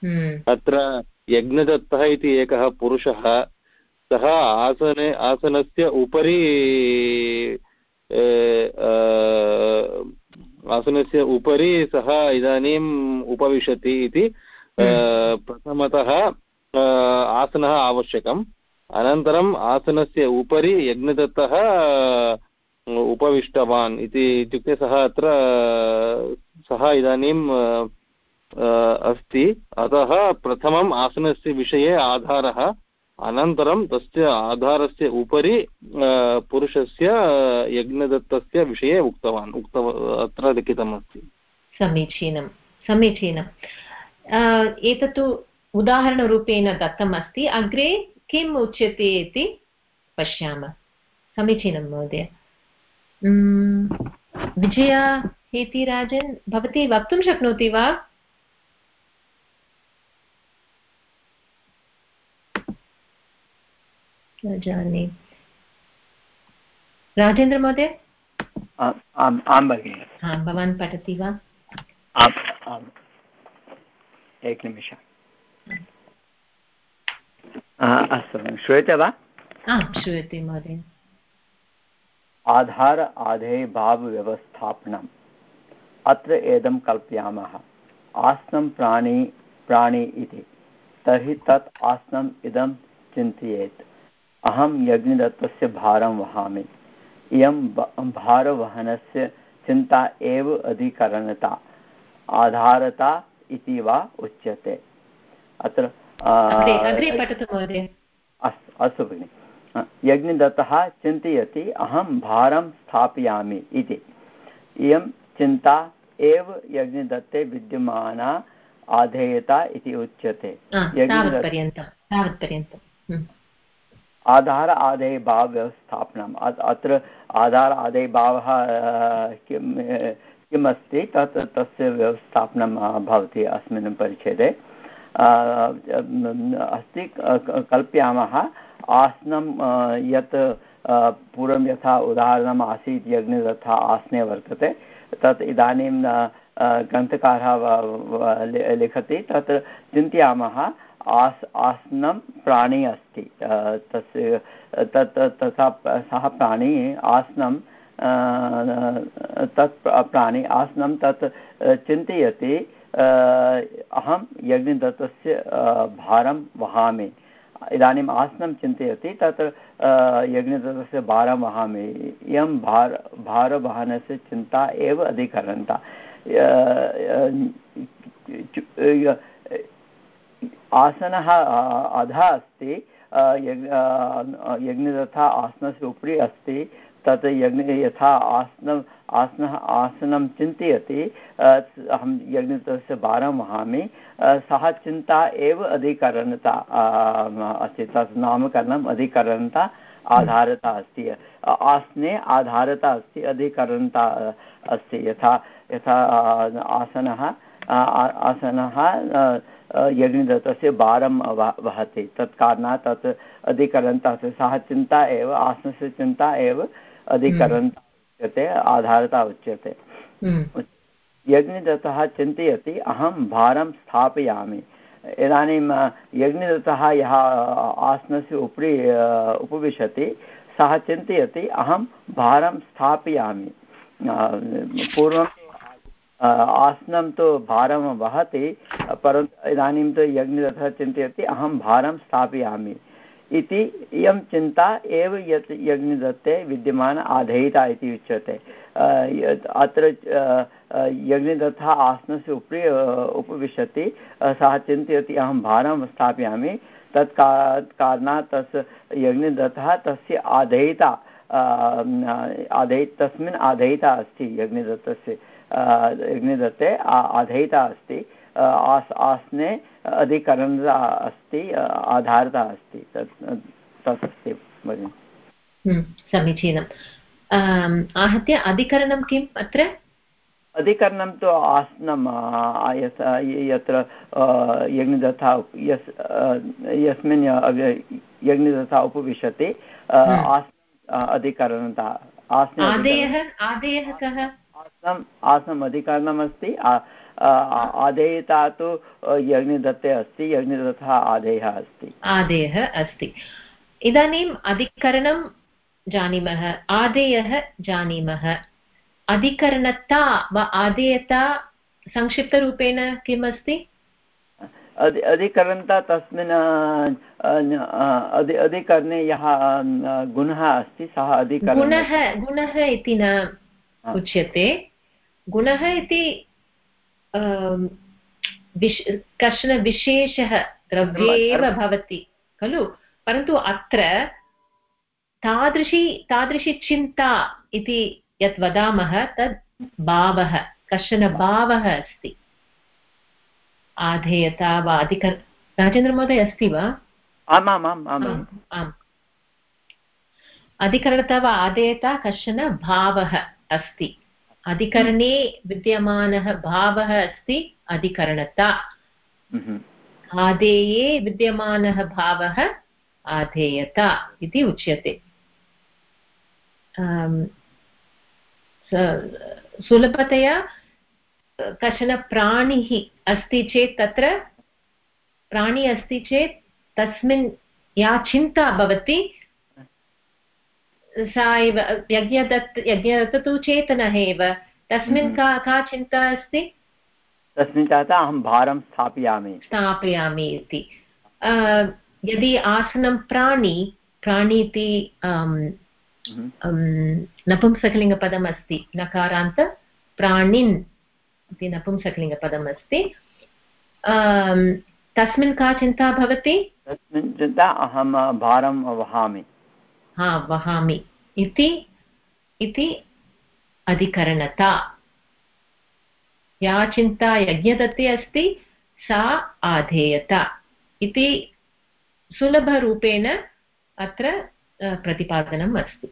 हम्म। अत्र यज्ञदत्तः इति एकः पुरुषः सः आसने आसनस्य उपरि आसनस्य उपरि सः इदानीम् उपविशति इति हम्म। प्रथमतः आसनः आवश्यकम् अनन्तरम् आसनस्य उपरि यज्ञदत्तः उपविष्टवान् इति इत्युक्ते सः अत्र सः इदानीं अस्ति। अतः प्रथमम् आसनस्य विषये आधारः, अनन्तरं तस्य आधारस्य उपरि पुरुषस्य यज्ञदत्तस्य विषये उक्तवान्। उक्तव, अत्र लिखितमस्ति। समीचीनं समीचीनम् एतत्तु उदाहरणरूपेण दत्तमस्ति। अग्रे किम् उच्यते इति पश्यामः। समीचीनं, महोदय। विजया, हेतिराजन्, भवती वक्तुं शक्नोति वा? न जाने राजेन्द्रमहोदय आं भगिनि भवान् पठति वा आम् आम् एकनिमिषम् अस्तु श्रूयते वा श्रूयते महोदय आधार आधेय भावव्यवस्थापनम् अत्र एदं कल्पयामः आसनं प्राणी प्राणी इति तर्हि तत् आसनम् इदं चिन्तयेत् अहं यज्ञदत्तस्य भारं वहामि। इयं भारवहनस्य चिन्ता एव अधिकरणता आधारता इति वा उच्यते। अत्र अस्तु अस्तु भगिनि। यज्ञदत्तः चिन्तयति अहं भारं स्थापयामि इति। इयं चिन्ता एव यज्ञदत्ते विद्यमाना आधेयता इति उच्यते। यज्ञदत्त आधार आदेः भावव्यवस्थापनम् अत्र आधार आदेः भावः किम् अस्ति तत्, तस्य व्यवस्थापनं भवति अस्मिन् परिच्छेदे। अस्ति कल्पयामः, आसनं यत् पूर्वं यथा उदाहरणम् आसीत् यज्ञ तथा आसने वर्तते, तत् इदानीं ग्रन्थकारः लिखति तत्र चिन्तयामः। आस्, आसनं प्राणी अस्ति। तस्य तत् तथा सः प्राणी आसनं तत् प्राणी आसनं तत् चिन्तयति। अहं यज्ञदत्तस्य भारं वहामि। इदानीम् आसनं चिन्तयति तत्र यज्ञदत्तस्य भारं वहामि। इयं भार, भारवहनस्य चिन्ता एव अधिकरणता आसनः अधः अस्ति यज्ञतथा आसनस्य उपरि अस्ति, तत् यज्ञ, यथा आसनम् आसनः, आसनं चिन्तयति अहं यज्ञतस्य भारं वहामि सः चिन्ता एव अधिकरणता अस्ति, तत् नामकरणम् अधिकरणता आधारता अस्ति आसने आधारता अस्ति, अधिकरणता अस्ति, यथा यथा आसनः आसनः यज्ञदत्तस्य भारं वहति। तत् कारणात् तत् अधिकरणता सः चिन्ता एव आसनस्य चिन्ता एव अधिकरणता उच्यते आधारता उच्यते। यज्ञदत्तः चिन्तयति अहं भारं स्थापयामि। इदानीं यज्ञदत्तः यः आसनस्य उपरि उपविशति सः चिन्तयति अहं भारं स्थापयामि। पूर्वं आसनं तु भारं वहति, परन्तु इदानीं तु यज्ञरथः चिन्तयति, अहं भारं स्थापयामि। इति इयं चिन्ता एव यत् यज्ञदत्ते विद्यमान आधेयिता इति उच्यते। अत्र यज्ञदत्तः आसनस्य उपरि उपविशति सः चिन्तयति, अहं भारं स्थापयामि। तत् कारणात् तस्य यज्ञदत्तः तस्य आधेयिता आधेय तस्मिन् आधेयिता अस्ति यज्ञदत्तस्य। यज्ञदत्ते आधेयिता अस्ति आस् आसने अधिकरणता अस्ति आधारता अस्ति तत् तत् अस्ति भगिनि समीचीनम्। आहत्य अधिकरणं किम् अत्र? अधिकरणं तु आसनं यत्र यज्ञदत्ता यस् यस्मिन् यज्ञदत्ता उपविशति आसन अधिकरणता। आदेयः आदेयः कः? आसनम् आसनम् अधिकरणमस्ति। आदेयता तु यज्ञदत्ते अस्ति यज्ञदत्तः आदेयः अस्ति। आदेयः अस्ति। इदानीम् अधिकरणं जानीमः आदेयः जानीमः। अधिकरणता वा आदेयता संक्षिप्तरूपेण किम् अस्ति अधिकरणता तस्मिन् अधिकरणे यः गुणः अस्ति सः अधिकरण गुणः गुणः इति न उच्यते। गुणः इति विश् कश्चन विशेषः द्रव्ये एव भवति खलु? परन्तु अत्र तादृशी तादृशी चिन्ता इति यत् वदामः तद् भावः कश्चन भावः अस्ति। आधेयता वा अधिक राजेन्द्रमहोदय अस्ति वा? आम् अधिकरणता वा आदेयता कश्चन भावः। अस्ति। अधिकरणे विद्यमानः भावः अस्ति अधिकरणता। आदेये विद्यमानः भावः आधेयता इति उच्यते। सुलभतया कश्चन प्राणिः अस्ति चेत् तत्र प्राणी अस्ति चेत् तस्मिन् या चिन्ता भवति सा एव यज्ञदत्त यज्ञदत्त तु चेतनः एव। तस्मिन् हम्म। का का चिन्ता अस्ति? तस्मिन् चिन्ता अहं भारं स्थापयामि। स्थापयामि इति। यदि आसनं प्राणी प्राणी इति हम्म। नपुंसकलिङ्गपदम् अस्ति नकारान्त प्राणिन् इति नपुंसकलिङ्गपदम् अस्ति तस्मिन् का चिन्ता भवति? तस्मिन् चिन्ता अहं भारं वहामि। हा वहामि इति इति अधिकरणता। या चिन्ता यज्ञदत्ते अस्ति, सा आधेयता। इति सुलभरूपेण अत्र प्रतिपादनम् अस्ति।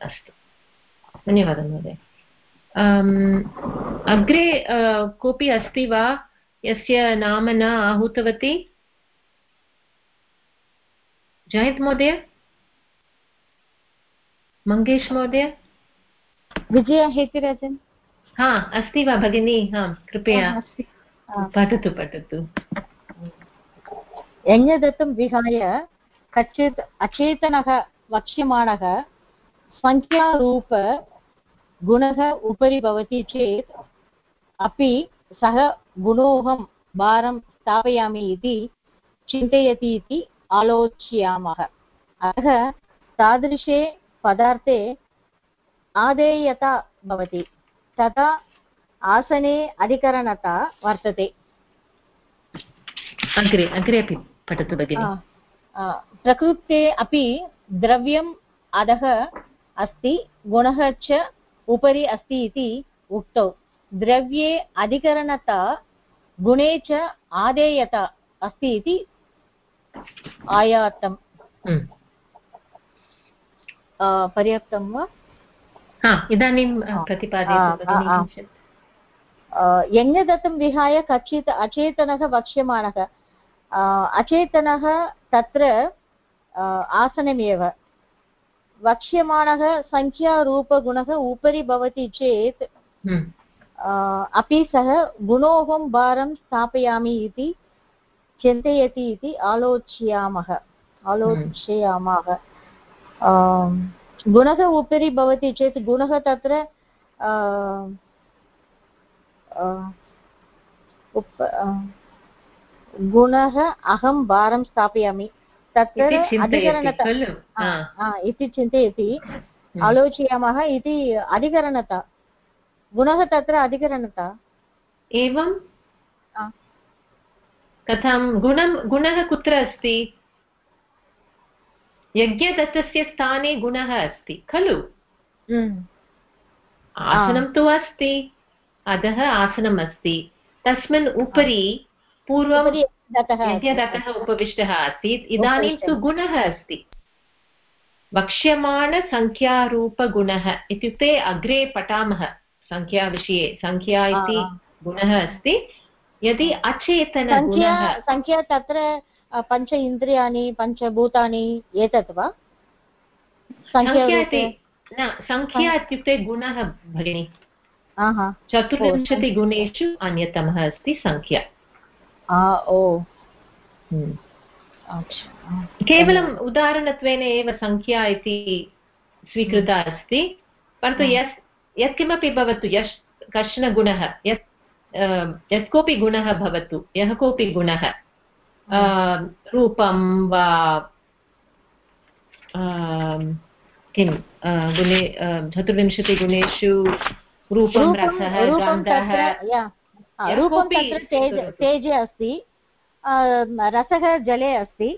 अस्तु। धन्यवादः महोदय। अग्रे कोऽपि अस्ति वा? यस्य नाम न आहूतवती? जयन्त् महोदय। मङ्गेश महोदय? विजया हेतिराजन् हा अस्ति वा भगिनी? हा कृपया। पठतु पठतु। यज्ञदत्तं विहाय कच्चित् अचेतनः वक्ष्यमाणः सङ्ख्यारूप गुणः उपरि भवति चेत् अपि सः गुणोऽहं भारं स्थापयामि इति चिन्तयति इति आलोचयामः। अतः तादृशे पदार्थे आदेयता भवति। तथा आसने अधिकरणता वर्तते। अग्रे अग्रे अपि पठतु भगिनि। प्रकृते अपि द्रव्यम् अधः अस्ति गुणः च उपरि अस्ति इति उक्तौ। द्रव्ये अधिकरणता गुणे च आदेयता अस्ति इति आयातम्। हम्म। पर्याप्तं वा हा इदानीं प्रतिपादयतु यज्ञदत्तं विहाय कच्चित् अचेतनः वक्ष्यमाणः अचेतनः तत्र आसनमेव वक्ष्यमाणः सङ्ख्यारूपगुणः उपरि भवति चेत्। अपि सः गुणोऽहं भारं स्थापयामि इति चिन्तयति इति आलोचयामः आलोचयामः गुणः उपरि भवति चेत् गुणः तत्र आ, आ, उप आ, गुणः अहं भारं स्थापयामि। तत्र इति चिन्तयति अधिकरणता खलु? आ, हा। आ, इति चिन्तयति। आलोचयामः इति अधिकरणता। गुणः तत्र अधिकरणता। एवं? आ. कथं? गुणं गुणः कुत्र अस्ति? यज्ञदत्तस्य स्थाने गुणः अस्ति खलु? हम्म, आसनं तु अस्ति अधः आसनम् अस्ति। तस्मिन् उपरि पूर्वं। यज्ञदत्तः उपविष्टः आसीत्। इदानीं तु गुणः अस्ति। वक्ष्यमाणसङ्ख्यारूपगुणः इत्युक्ते अग्रे पठामः सङ्ख्याविषये सङ्ख्या इति। गुणः अस्ति। यदि अचेतनगुणः सङ्ख्या तत्र पञ्च इन्द्रियाणि पञ्चभूतानि एतत् वा न सङ्ख्या इत्युक्ते गुणः भगिनि। चतुर्विंशतिगुणेषु अन्यतमः अस्ति सङ्ख्या ओ। हम्म। अच्छा, केवलम् उदाहरणत्वेन एव सङ्ख्या इति स्वीकृता अस्ति परन्तु हम्म. यस् यत्किमपि भवतु यस् कश्चन गुणः यत् अ, कोऽपि गुणः भवतु यः कोऽपि गुणः। रूपं वा किं गुणे चतुर्विंशतिगुणेषु रूपं रसः गन्धः रूपं तत्र तेज तेजे अस्ति रसः जले अस्ति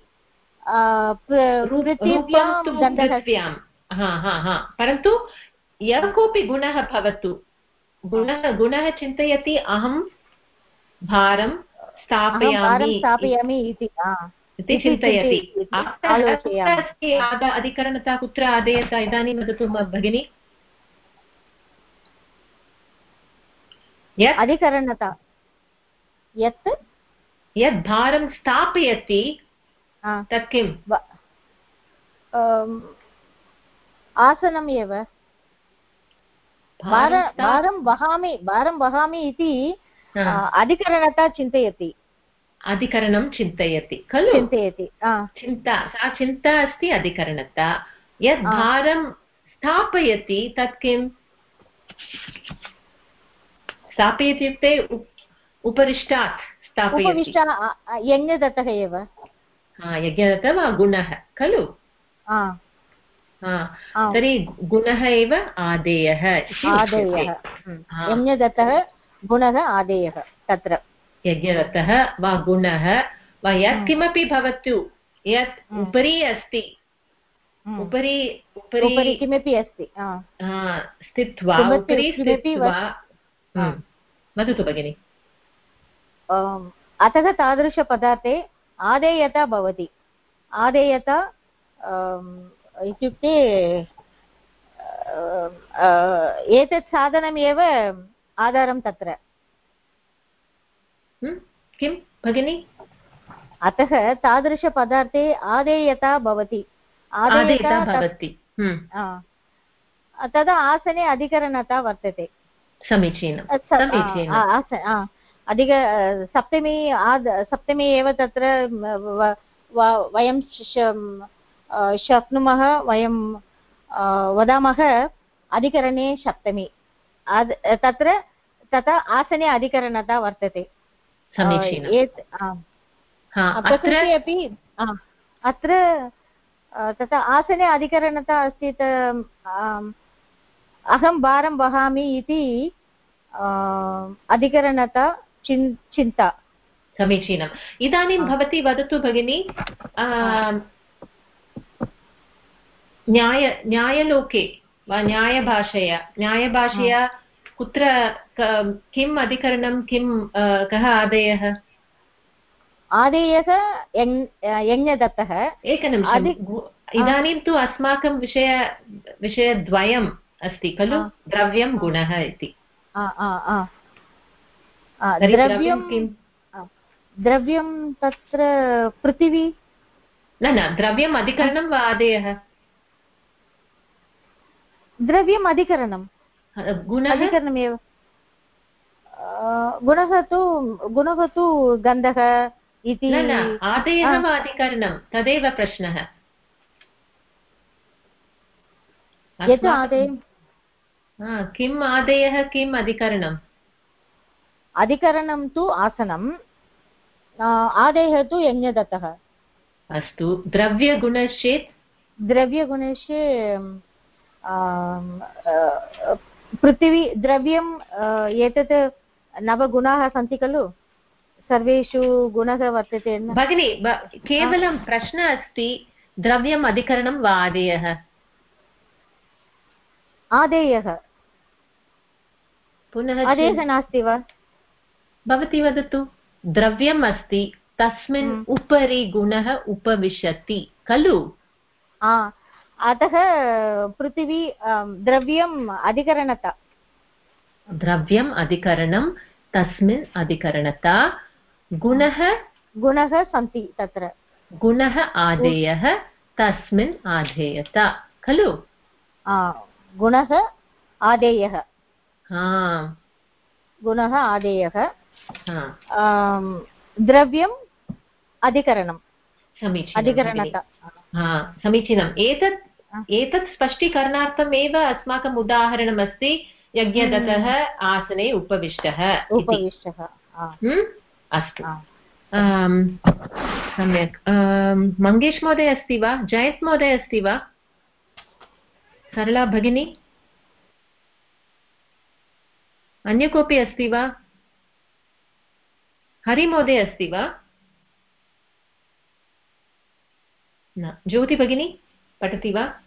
परन्तु यः कोऽपि गुणः भवतु गुणः गुणः चिन्तयति अहं भारं स्थापयामि स्थापयामि इति इति चिन्तयति। अधिकरणता कुत्र आदेयत? इदानीं वदतु भगिनि। अधिकरणता। यत्? यद् भारं स्थापयति तत् किम्? आसनम् एव भार वहामि भारं वहामि इति अधिकरणता चिन्तयति। अधिकरणं चिन्तयति खलु? चिन्तयति चिन्ता सा चिन्ता अस्ति अधिकरणता। यद् भारं स्थापयति तत् किम् स्थापयति इत्युक्ते उपरिष्टात् स्थापयति। यज्ञदत्तः एव। यज्ञदत्तः वा गुणः खलु. तर्हि गुणः एव आदेयः. यज्ञदत्तः गुणः आदेयः तत्र। यज्ञदत्तः वा गुणः वा यत्किमपि भवतु यत् हम्म. उपरि अस्ति। हम्म. उपरि उपरि किमपि अस्ति स्थित्वा उपरि स्थित्वा। हम्म, वदतु भगिनि। अतः तादृशपदार्थे आदेयता भवति। आदेयता इत्युक्ते एतत् साधनमेव आधारं तत्र। किं? भगिनि? अतः तादृशपदार्थे आदेयता भवति। आदेयता भवति। तदा आसने अधिकरणता वर्तते। समीचीनम् अधिक सप्तमी आद् सप्तमी एव तत्र वयं शक्नुमः वयं वदामः अधिकरणे सप्तमी। तत्र तथा आसने अधिकरणता वर्तते। प्रकृति अपि अत्र तथा आसने अधिकरणता अस्ति अहं भारं वहामि इति अधिकरणता चिन् चिन्ता। समीचीनम्। इदानीं भवती वदतु भगिनि न्याय न्यायलोके वा न्यायभाषया न्यायभाषया कुत्र किम् अधिकरणं किं कः आदेयः? आदेयः यज्ञदत्तः एकनिमिषम्। इदानीं तु अस्माकं विषय विषयद्वयम् अस्ति खलु? द्रव्यं गुणः इति। द्रव्यं किं द्रव्यं तत्र पृथिवी? न न द्रव्यम् अधिकरणं वा आदेयः? द्रव्यम् अधिकरणं गुणः? अधिकरणमेव। गुणः तु गुणः तु गन्धः इति। आदेयः वा अधिकरणं? तदेव प्रश्नः। यत् आदेयं? किम् आदेयः किम् अधिकरणम्? अधिकरणं तु आसनम्। आदेयः तु यज्ञदत्तः। अस्तु। द्रव्यगुणश्चेत्? द्रव्यगुणस्य पृथिवी द्रव्यम् एतत् नवगुणाः सन्ति खलु? सर्वेषु गुणः वर्तते भगिनि केवलं प्रश्नः अस्ति द्रव्यम् अधिकरणं वा आदेयः? आदेयः। पुनः आदेयः नास्ति वा? भवती वदतु। द्रव्यम् अस्ति तस्मिन्। उपरि गुणः उपविशति खलु? अतः पृथिवी द्रव्यम् अधिकरणता। द्रव्यम् अधिकरणं तस्मिन् अधिकरणता। गुणः? गुणः सन्ति तत्र। गुणः आदेयः तस्मिन् आधेयता। खलु? गुणः आदेयः। गुणः आदेयः। द्रव्यम् अधिकरणं अधिकरणता। समीचीनम्. एतत् एतत् स्पष्टीकरणार्थमेव अस्माकम् उदाहरणमस्ति यज्ञदत्तः हम्म। आसने उपविष्टः उपविष्टः हम्म? अस्तु। सम्यक्। मङ्गेश् महोदय अस्ति वा? जयन्त् महोदय अस्ति वा? सरला भगिनी? अन्य कोऽपि अस्ति वा? हरिमहोदय अस्ति वा? न। ज्योति भगिनी पठति वा?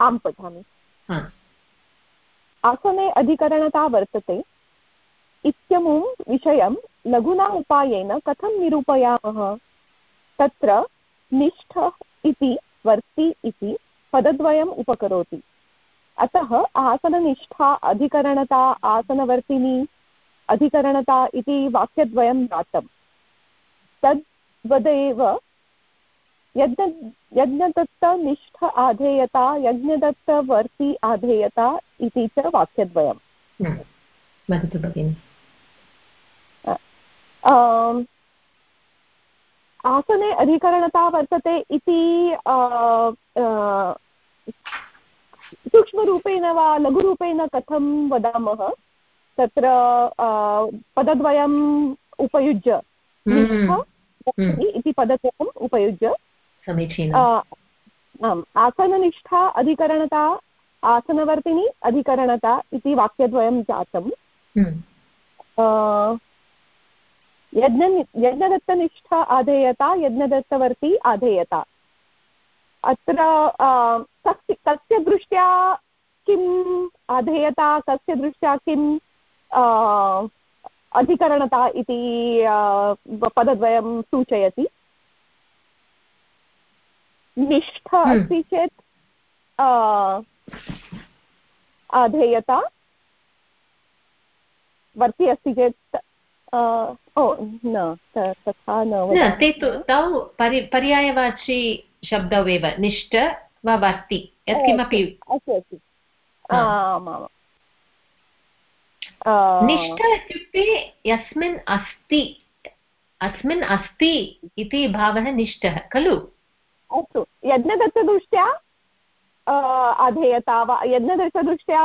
आं पठामि। आसने अधिकरणता वर्तते। इत्यमुं विषयं लघुना उपायेन कथं निरूपयामः? तत्र निष्ठ इति वर्ति इति पदद्वयम् उपकरोति। अतः आसननिष्ठा अधिकरणता आसनवर्तिनी अधिकरणता इति वाक्यद्वयं जातम् तद्वदेव यज्ञ यज्ञदत्तनिष्ठ आधेयता यज्ञदत्तवर्ति आधेयता इति च वाक्यद्वयम्। हम्म। वदतु भगिनि। आसने अधिकरणता वर्तते इति सूक्ष्मरूपेण वा लघुरूपेण कथं वदामः? तत्र पदद्वयम् उपयुज्य। हम्म। हम्म। इति पदद्वयम् उपयुज्य समीचीनम् आम् आसननिष्ठा अधिकरणता आसनवर्तिनी अधिकरणता इति वाक्यद्वयं जातम् हम्म। यज्ञ यज्ञदत्तनिष्ठा आधेयता यज्ञदत्तवर्ती आधेयता अत्र कस्य कस्य दृष्ट्या किम् आधेयता कस्य दृष्ट्या किम् अधिकरणता इति पदद्वयं सूचयति। निष्ठ हम्म। अस्ति चेत् अधेयता वर्ति अस्ति चेत् ओ न तथा न न ते तु तौ परि पर्यायवाची शब्दौ एव निष्ठ वा वर्ति यत्किमपि अस्तु अस्तु। आमाम् निष्ठ इत्युक्ते यस्मिन् अस्ति अस्मिन् अस्ति इति भावः निष्ठः खलु? अस्तु यज्ञदत्तदृष्ट्या अधेयता वा यज्ञदत्तदृष्ट्या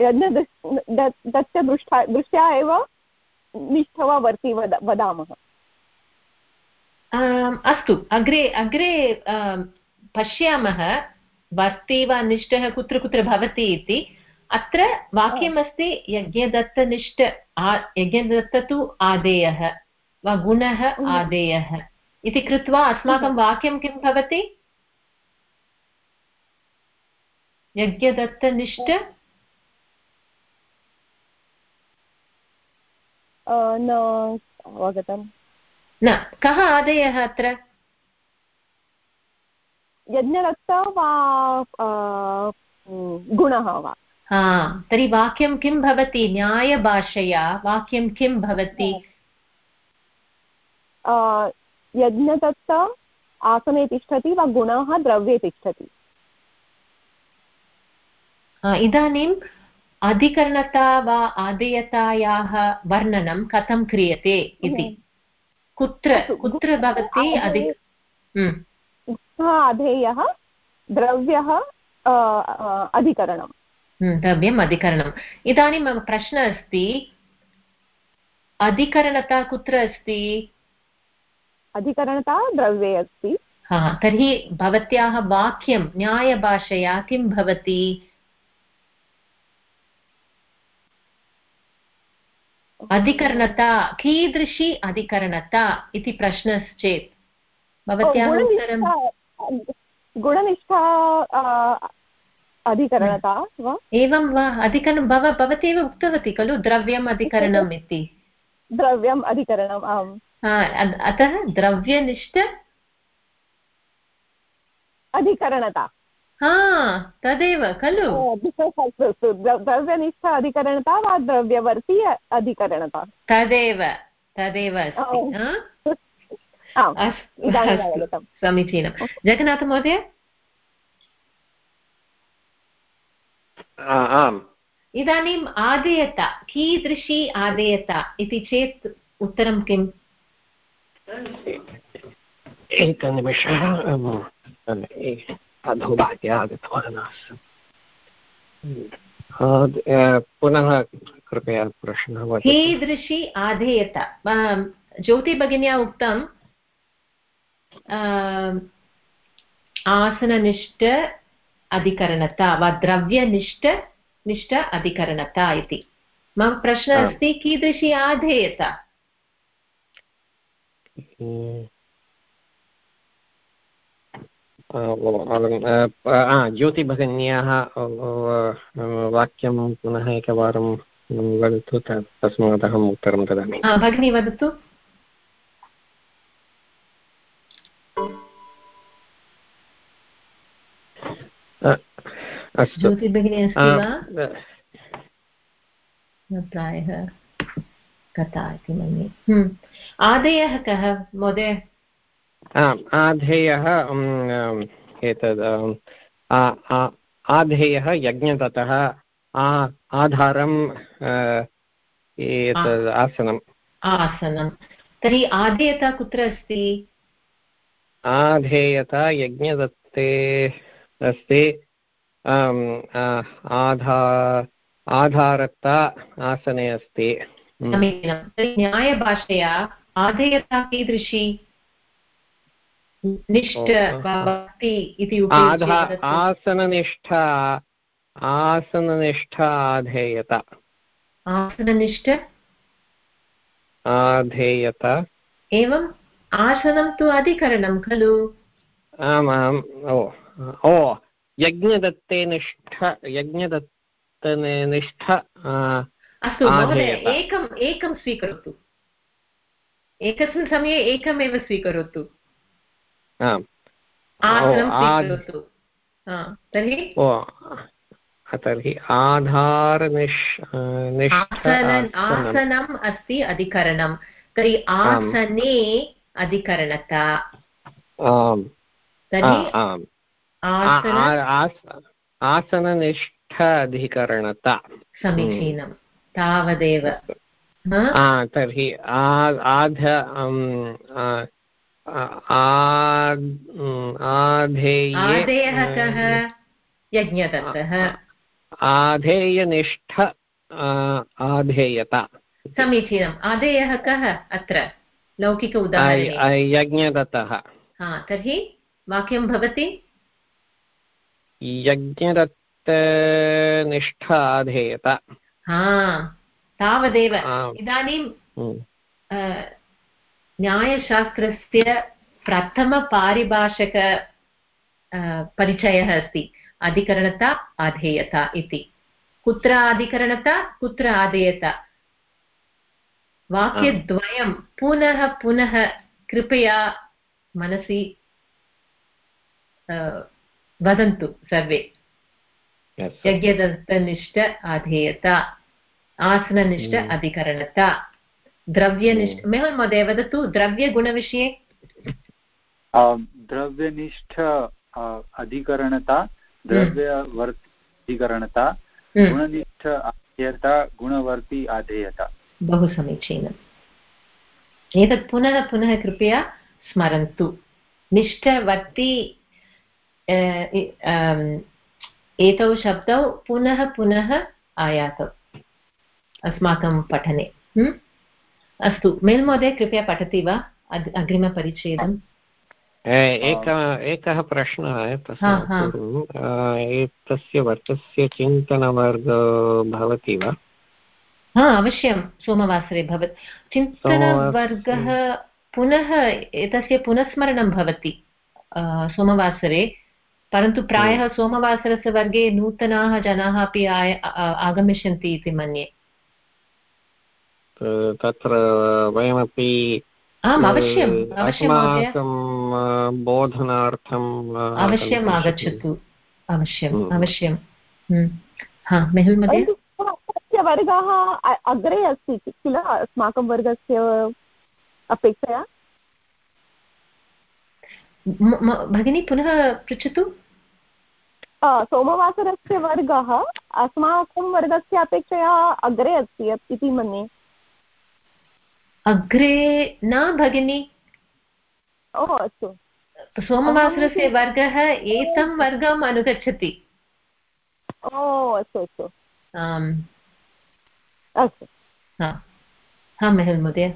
यज्ञदत्तदृष्ट्या दृष्ट्या एव निष्ठ वा वर्ति वद वदामः? अस्तु अग्रे अग्रे पश्यामः वर्ति वा निष्ठः कुत्र कुत्र भवति इति। अत्र वाक्यमस्ति यज्ञदत्तनिष्ठ यज्ञदत्त तु आदेयः वा गुणः आदेयः इति कृत्वा अस्माकं वाक्यं किं भवति? यज्ञदत्तनिष्ठ। न अवगतम्। न कः आदेयः अत्र? यज्ञदत्त वा गुणः वा? हा तर्हि वाक्यं किं भवति न्यायभाषया वाक्यं किं भवति यज्ञदत्त आसने तिष्ठति वा गुणः द्रव्ये तिष्ठति हा, इदानीम् अधिकरणता वा आदेयतायाः वर्णनं कथं क्रियते इति कुत्र कुत्र भवति अधिक अधेयः द्रव्यः अधिकरणम् द्रव्यम् अधिकरणम् इदानीं मम प्रश्नः अस्ति अधिकरणता कुत्र अस्ति अधिकरणता द्रव्ये अस्ति हा तर्हि भवत्याः वाक्यं न्यायभाषया किं भवति अधिकरणता कीदृशी अधिकरणता इति प्रश्नश्चेत् भवत्याः उत्तरं गुणनिष्ठा अधिकरणता वा? एवं वा अधिकरणं भव भवती एव उक्तवती खलु द्रव्यम् अधिकरणम् इति। द्रव्यम् अधिकरणम् आम्। अतः द्रव्यनिष्ठ अधिकरणता। हा तदेव खलु। द्रव्यनिष्ठ अधिकरणता वा द्रव्यवर्ती अधिकरणता? तदेव तदेव अस्ति समीचीनं। जगन्नाथमहोदय? आम्। इदानीम् आदेयता कीदृशी आदेयता इति चेत् उत्तरं किम्? एकनिमिषः अधोभागे आगतवान् आसम् पुनः कृपया प्रश्नः कीदृशी आधेयता ज्योतिभगिन्या उक्तम् आसननिष्ठ अधिकरणता वा द्रव्यनिष्ठ निष्ठ अधिकरणता इति। मम प्रश्नः अस्ति कीदृशी आधेयता? ज्योतिभगिन्याः वाक्यं पुनः एकवारं वदतु तस्मात् अहम् उत्तरं ददामि। भगिनी वदतु। अस्तु। प्रायः कथा इति मन्ये। हम्म। आदेयः कः महोदय? आम् आधेयः एतद् आधेयः यज्ञततः आ- आधारं अ, एतद् आसनम्। आसनं तर्हि आदेयता कुत्र अस्ति? आधेयता यज्ञदत्ते अस्ति। आधा आधारता आसने अस्ति। हम्म। न्यायभाषया आधेयता कीदृशी? निष्ठ इति। आसननिष्ठा आसननिष्ठा आधेयता। आसननिष्ठ? आधेयता। एवम् आसनं तु अधिकरणं खलु। आम् आम् ओ। ओ यज्ञदत्ते निष्ठ यज्ञदत्तने निष्ठ अस्तु महोदय एकम् एकं स्वीकरोतु। एकस्मिन् समये एकमेव स्वीकरोतु। हा, तर्हि? तर्हि आधारनिष् आसनम्। आसनम् अस्ति अधिकरणं तर्हि आसने अधिकरणता। तर्हि आसननिष्ठ अधिकरणता समीचीनं। तावदेव। हा? तर्हि आध आधेये कः? यज्ञदत्तः आधेयनिष्ठ आधेयता। समीचीनम्। आदेयः कः अत्र? लौकिक उदाहरणे। यज्ञदत्तः तर्हि वाक्यं भवति। यज्ञदत्तनिष्ठ आधेयता हा तावदेव। इदानीं न्यायशास्त्रस्य प्रथमपारिभाषक परिचयः अस्ति। अधिकरणता आधेयता इति। कुत्र अधिकरणता कुत्र आधेयता वाक्यद्वयं पुनः पुनः कृपया मनसि वदन्तु सर्वे। यज्ञदत्तनिष्ठ आधेयता आसननिष्ठ हम्म। अधिकरणता द्रव्यनिष्ठ मेहुल् महोदय वदतु द्रव्यगुणविषये। द्रव्यनिष्ठ अधिकरणता द्रव्यवर्ति अधिकरणता गुणनिष्ठ आधेयता गुणवर्ति आधेयता बहु समीचीनम् एतत् पुनः पुनः कृपया स्मरन्तु। निष्ठवर्ति एतौ शब्दौ पुनः पुनः आयातौ अस्माकं पठने? अस्तु मेल् महोदय कृपया पठति वा? अग्- अग्रिमपरिच्छेदम् एकः एकः प्रश्नः एतस्य वर्गस्य चिन्तनवर्गो भवति वा? हा अवश्यं सोमवासरे भवति। चिन्तनवर्गः पुनः एतस्य पुनस्मरणं भवति सोमवासरे। परन्तु प्रायः सोमवासरस्य वर्गे नूतनाः जनाः अपि आय आगमिष्यन्ति इति मन्ये। तत्र वयमपि आम् अवश्यम् अवश्यं महोदय। अस्माकं आ, बोधनार्थं आ, अवश्यम् आगच्छतु। अवश्यम् हम्म। अवश्यं हम्म। हा मेहुल् महोदय? वर्गः अग्रे अस्ति किल? अस्माकं वर्गस्य अपेक्षया? भगिनी पुनः पृच्छतु। सोमवासरस्य वर्गः अस्माकं वर्गस्य अपेक्षया अग्रे अस्ति इति मन्ये। अग्रे न भगिनी। ओ अस्तु। सोमवासरस्य वर्गः एतं वर्गम् अनुगच्छति। ओ अस्तु अस्तु। अस्तु। हा। हा महोदय।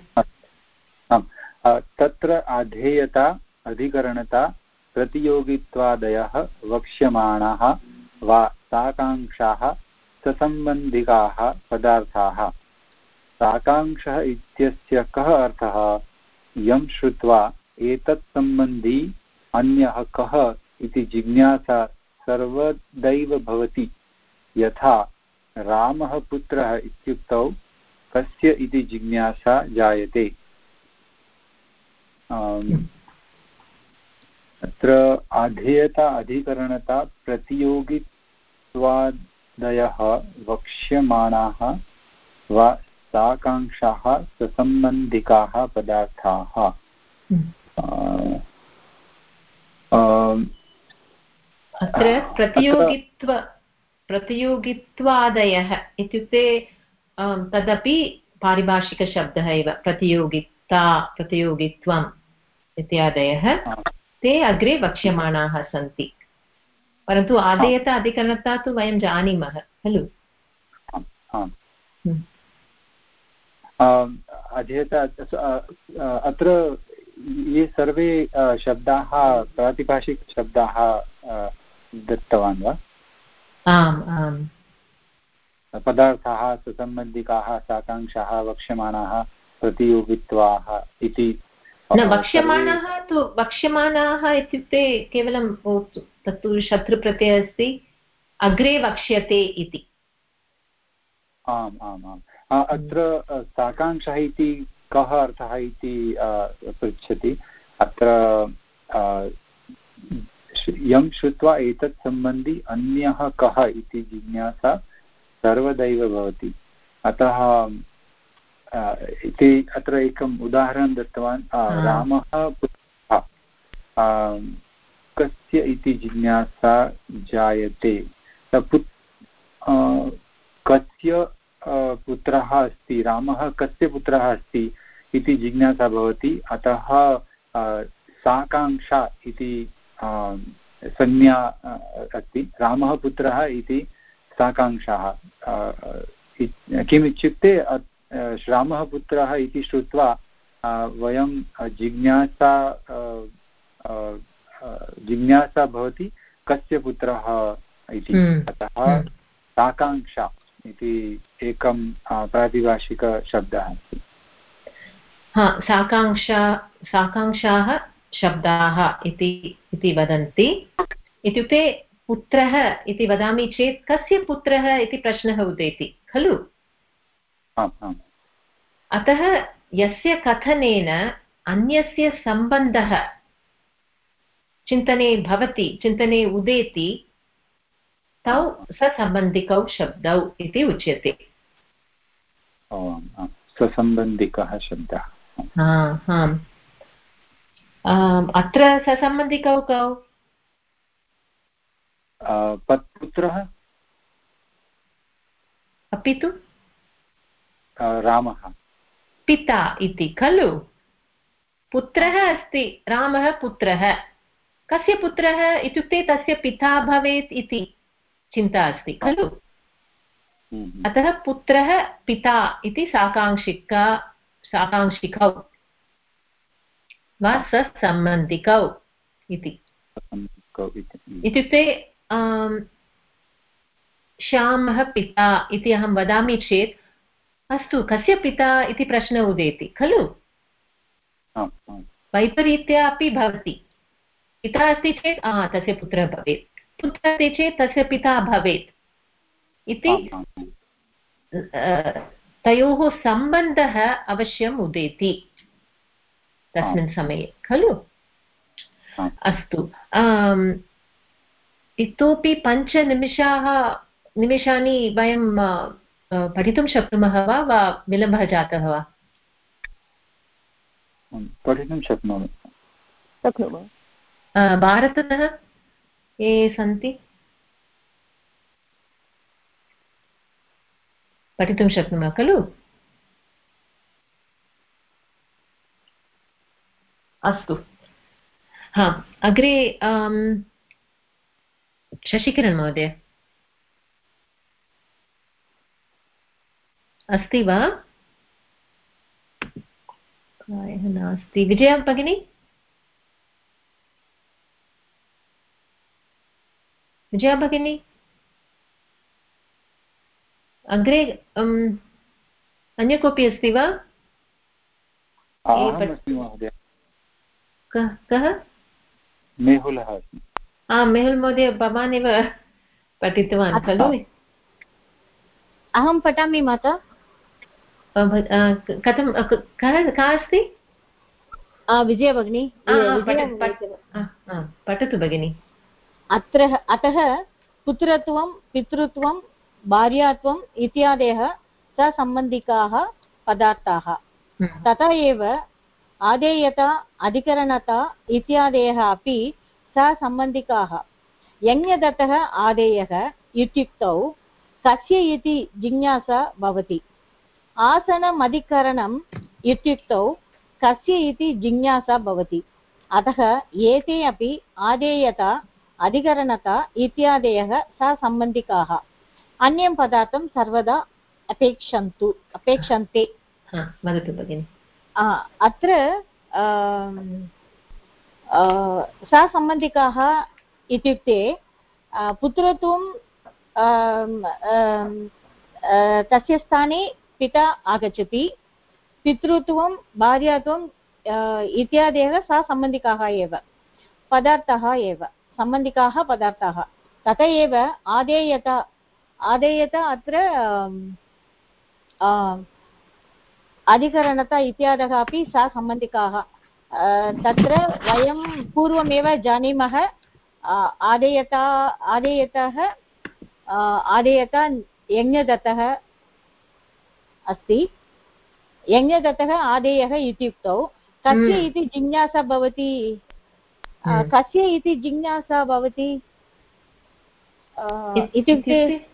तत्र आधेयता अधिकरणता प्रतियोगित्वादयः वक्ष्यमाणाः वा साकाङ्क्षाः ससम्बन्धिकाः पदार्थाः। साकाङ्क्षः इत्यस्य कः अर्थः? यं श्रुत्वा एतत् सम्बन्धी अन्यः कः इति जिज्ञासा सर्वदैव भवति। यथा रामः पुत्रः इत्युक्तौ कस्य इति जिज्ञासा जायते। आम्, अत्र आधेयता अधिकरणता प्रतियोगित्वादयः वक्ष्यमाणाः वा साकाङ्क्षाः ससम्बन्धिकाः पदार्थाः। हम्म। अत्र प्रतियोगित्व प्रतियोगित्वादयः इत्युक्ते तदपि पारिभाषिकशब्दः एव प्रतियोगिता प्रतियोगित्वम् इत्यादयः। ते अग्रे वक्ष्यमाणाः सन्ति। परन्तु आदेयता अधिकरणता तु वयं जानीमः खलु? हम्म। अध्येता अ- अ- अत्र ये सर्वे शब्दाः प्रातिभाषिकशब्दाः दत्तवान् वा? आम् आम्। पदार्थाः सुसम्बन्धिकाः साकाङ्क्षाः वक्ष्यमाणाः प्रतियोगित्वाः इति न वक्ष्यमाणाः तु वक्ष्यमाणाः इत्युक्ते केवलं तत्तु शत्रुप्रत्ययः अस्ति अग्रे वक्ष्यते इति। आम् आम् आम्। अत्र साकाङ्क्षः इति कः अर्थः इति पृच्छति। अत्र यं श्रुत्वा एतत् सम्बन्धी अन्यः कः इति जिज्ञासा सर्वदैव भवति। अतः इति अत्र एकम् उदाहरणं दत्तवान् रामः पुत्रः कस्य इति जिज्ञासा जायते पुत् कस्य पुत्रः अस्ति रामः कस्य पुत्रः अस्ति इति जिज्ञासा भवति अतः साकाङ्क्षा इति संज्ञा अस्ति रामः पुत्रः इति साकाङ्क्षाः किम् इत्युक्ते रामः पुत्रः इति श्रुत्वा वयं जिज्ञासा जिज्ञासा भवति कस्य पुत्रः इति हम्म। अतः हम्म। साकाङ्क्षा इति एकं प्रातिभाषिकशब्दः अस्ति हा साकाङ्क्षा साकाङ्क्षाः शब्दाः इति वदन्ति इत्युक्ते पुत्रः इति वदामि चेत् कस्य पुत्रः इति प्रश्नः उदेति खलु अतः यस्य कथनेन अन्यस्य सम्बन्धः चिन्तने भवति चिन्तने उदेति तौ ससम्बन्धिकौ शब्दौ इति उच्यते। ससम्बन्धिकः शब्दः। आम्। अत्र ससम्बन्धिकौ कौ? पत्पुत्रः? अपि तु रामः। पिता इति खलु? पुत्रः अस्ति रामः पुत्रः। कस्य पुत्रः? इत्युक्ते तस्य पिता भवेत् इति चिन्ता अस्ति खलु? हम्म। अतः पुत्रः पिता इति साकाङ्क्षिका साकाङ्क्षिकौ वा ससम्बन्धिकौ इति। इत्युक्ते श्यामः पिता इति अहं वदामि चेत् अस्तु कस्य पिता इति प्रश्नः उदेति खलु? वैपरीत्या अपि भवति। पिता अस्ति चेत् तस्य पुत्रः भवेत्। पुत्रः अस्ति चेत् तस्य पिता भवेत्। इति तयोः सम्बन्धः अवश्यम् उदेति तस्मिन् समये खलु? अस्तु इतोपि पञ्चनिमिषाः निमिषानि वयं पठितुं शक्नुमः वा वा विलम्बः जातः वा? पठितुं शक्नोमि। शक्नुमः। भारततः ये सन्ति? पठितुं शक्नुमः खलु? अस्तु। हा अग्रे शशिकिरण् महोदय। अस्ति वा? प्रायः नास्ति। विजया भगिनी? विजया भगिनी? अग्रे अन्य कोऽपि अस्ति वा? कः मेहुलः आम् मेहुल् महोदय भवान् एव पठितवान् खलु? अहं पठामि माता। कथं कः का अस्ति? विजय भगिनी पठतु भगिनि। अत्र अतः पुत्रत्वं पितृत्वं भार्यात्वम् इत्यादयः ससम्बन्धिकाः पदार्थाः। हम्म। तथा एव आदेयता अधिकरणता इत्यादयः अपि ससम्बन्धिकाः। यज्ञदत्तः आदेयः इत्युक्तौ कस्य इति जिज्ञासा भवति। आसनमधिकरणम् इत्युक्तौ कस्य इति जिज्ञासा भवति। अतः एते अपि आदेयता अधिकरणता इत्यादयः ससम्बन्धिकाः अन्यं पदार्थं सर्वदा अपेक्षन्तु अपेक्षन्ते। वदतु भगिनि। अत्र सहसम्बन्धिकाः इत्युक्ते पुत्रत्वं तस्य स्थाने पिता आगच्छति, पितृत्वं भार्यात्वम् इत्यादयः सहसम्बन्धिकाः एव, पदार्थाः एव, सम्बन्धिकाः पदार्थाः। तथा एव आदेयता आदेयता अत्र अधिकरणता इत्यादयः अपि सा सम्बन्धिकाः। तत्र वयं पूर्वमेव जानीमः आदेयता, आदेयतः आदेयता यज्ञदत्तः अस्ति। यज्ञदत्तः आदेयः इत्युक्तौ। कस्य हम्म। इति जिज्ञासा भवति? हम्म। कस्य इति जिज्ञासा भवति? इत्युक्ते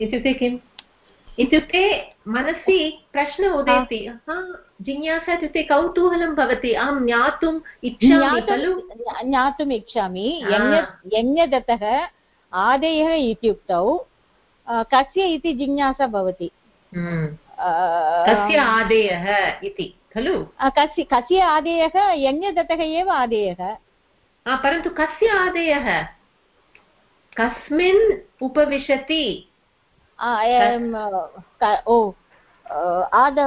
इत्युक्ते किम्? इत्युक्ते मनसि प्रश्न उदेति। जिज्ञासा इत्युक्ते कौतूहलं भवति। अहं ज्ञातुम् इच्छामि खलु? ज्ञातुम् इच्छामि। यज्ञदत्तः आदेयः इत्युक्तौ। कस्य इति जिज्ञासा भवति? हम्म। कस्य आदेयः इति खलु? अ, कस्य कस्य आदेयः? यज्ञदत्तः एव आदेयः। परन्तु कस्य आदेयः? कस्मिन् उपविशति। ओ आद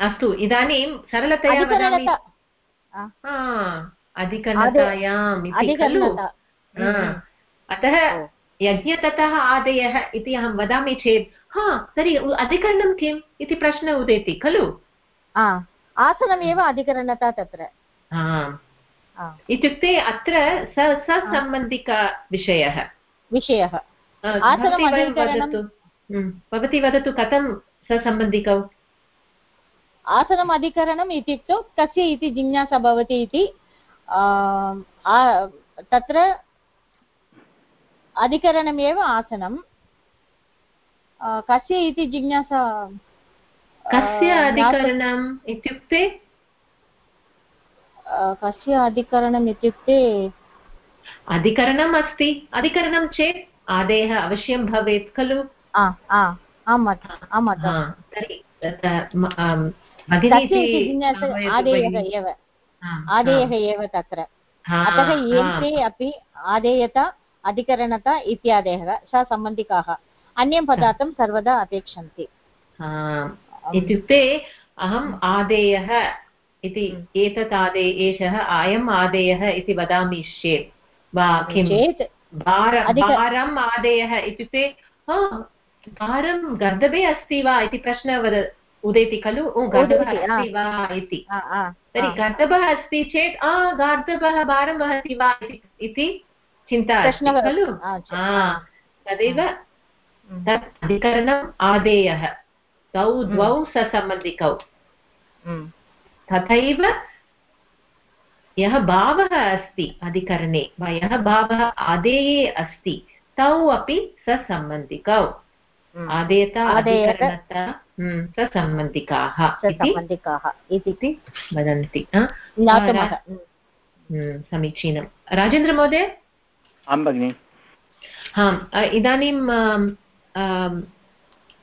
अस्तु इदानीं सरलतया वदामि। अधिकरणतायाम् इति खलु? अतः ओ। यज्ञततः आदयः इति अहं वदामि चेत् हा तर्हि अधिकरणं किम् इति प्रश्नः उदेति खलु? आ, आसनमेव अधिकरणता तत्र। इत्युक्ते अत्र स ससम्बन्धिकविषयः विषयः। वदतु। हम्म, भवती वदतु कथं ससम्बन्धिकौ? आसनम् अधिकरणम् इत्युक्तौ कस्य इति जिज्ञासा भवति इति तत्र अधिकरणमेव आसनम्। आ, कस्य इति जिज्ञासा? कस्य अधिकरणम् इत्युक्ते? कस्य अधिकरणम् इत्युक्ते? अधिकरणम् अस्ति। अधिकरणं चेत् आदेयः अवश्यं भवेत् खलु? आदेयः एव। तत्र। अतः एते अपि आदेयता अधिकरणता इत्यादयः स सम्बन्धिकाः। अन्यं पदार्थं सर्वदा अपेक्षन्ते। हा, इत्युक्ते अहम् आदेयः इति एतत् आदे एषः अयम् आदेयः इति वदामि चेत्। वा किं चेत् भारम् आदेयः इत्युक्ते भारं गर्दभे अस्ति वा इति प्रश्नः वद उदेति खलु? गर्दभः अस्ति वा इति। तर्हि गर्दभः अस्ति चेत् आ गर्दभः भारं वहति वा इति चिन्ता अस्ति। खलु च- तदेव तत् अधिकरणम् आदेयः। तौ हम्म। द्वौ ससम्बन्धिकौ। हम्म, तथैव यः भावः अस्ति अधिकरणे वा यः भावः आदेये अस्ति तौ अपि ससम्बन्धिकौ। हम्म। आदेयता अधिकरणता ससम्बन्धिकाः इति वदन्ति। समीचीनं। राजेन्द्रमहोदय? आं भगिनि। आम् अ, इदानीम् आम्, आम्,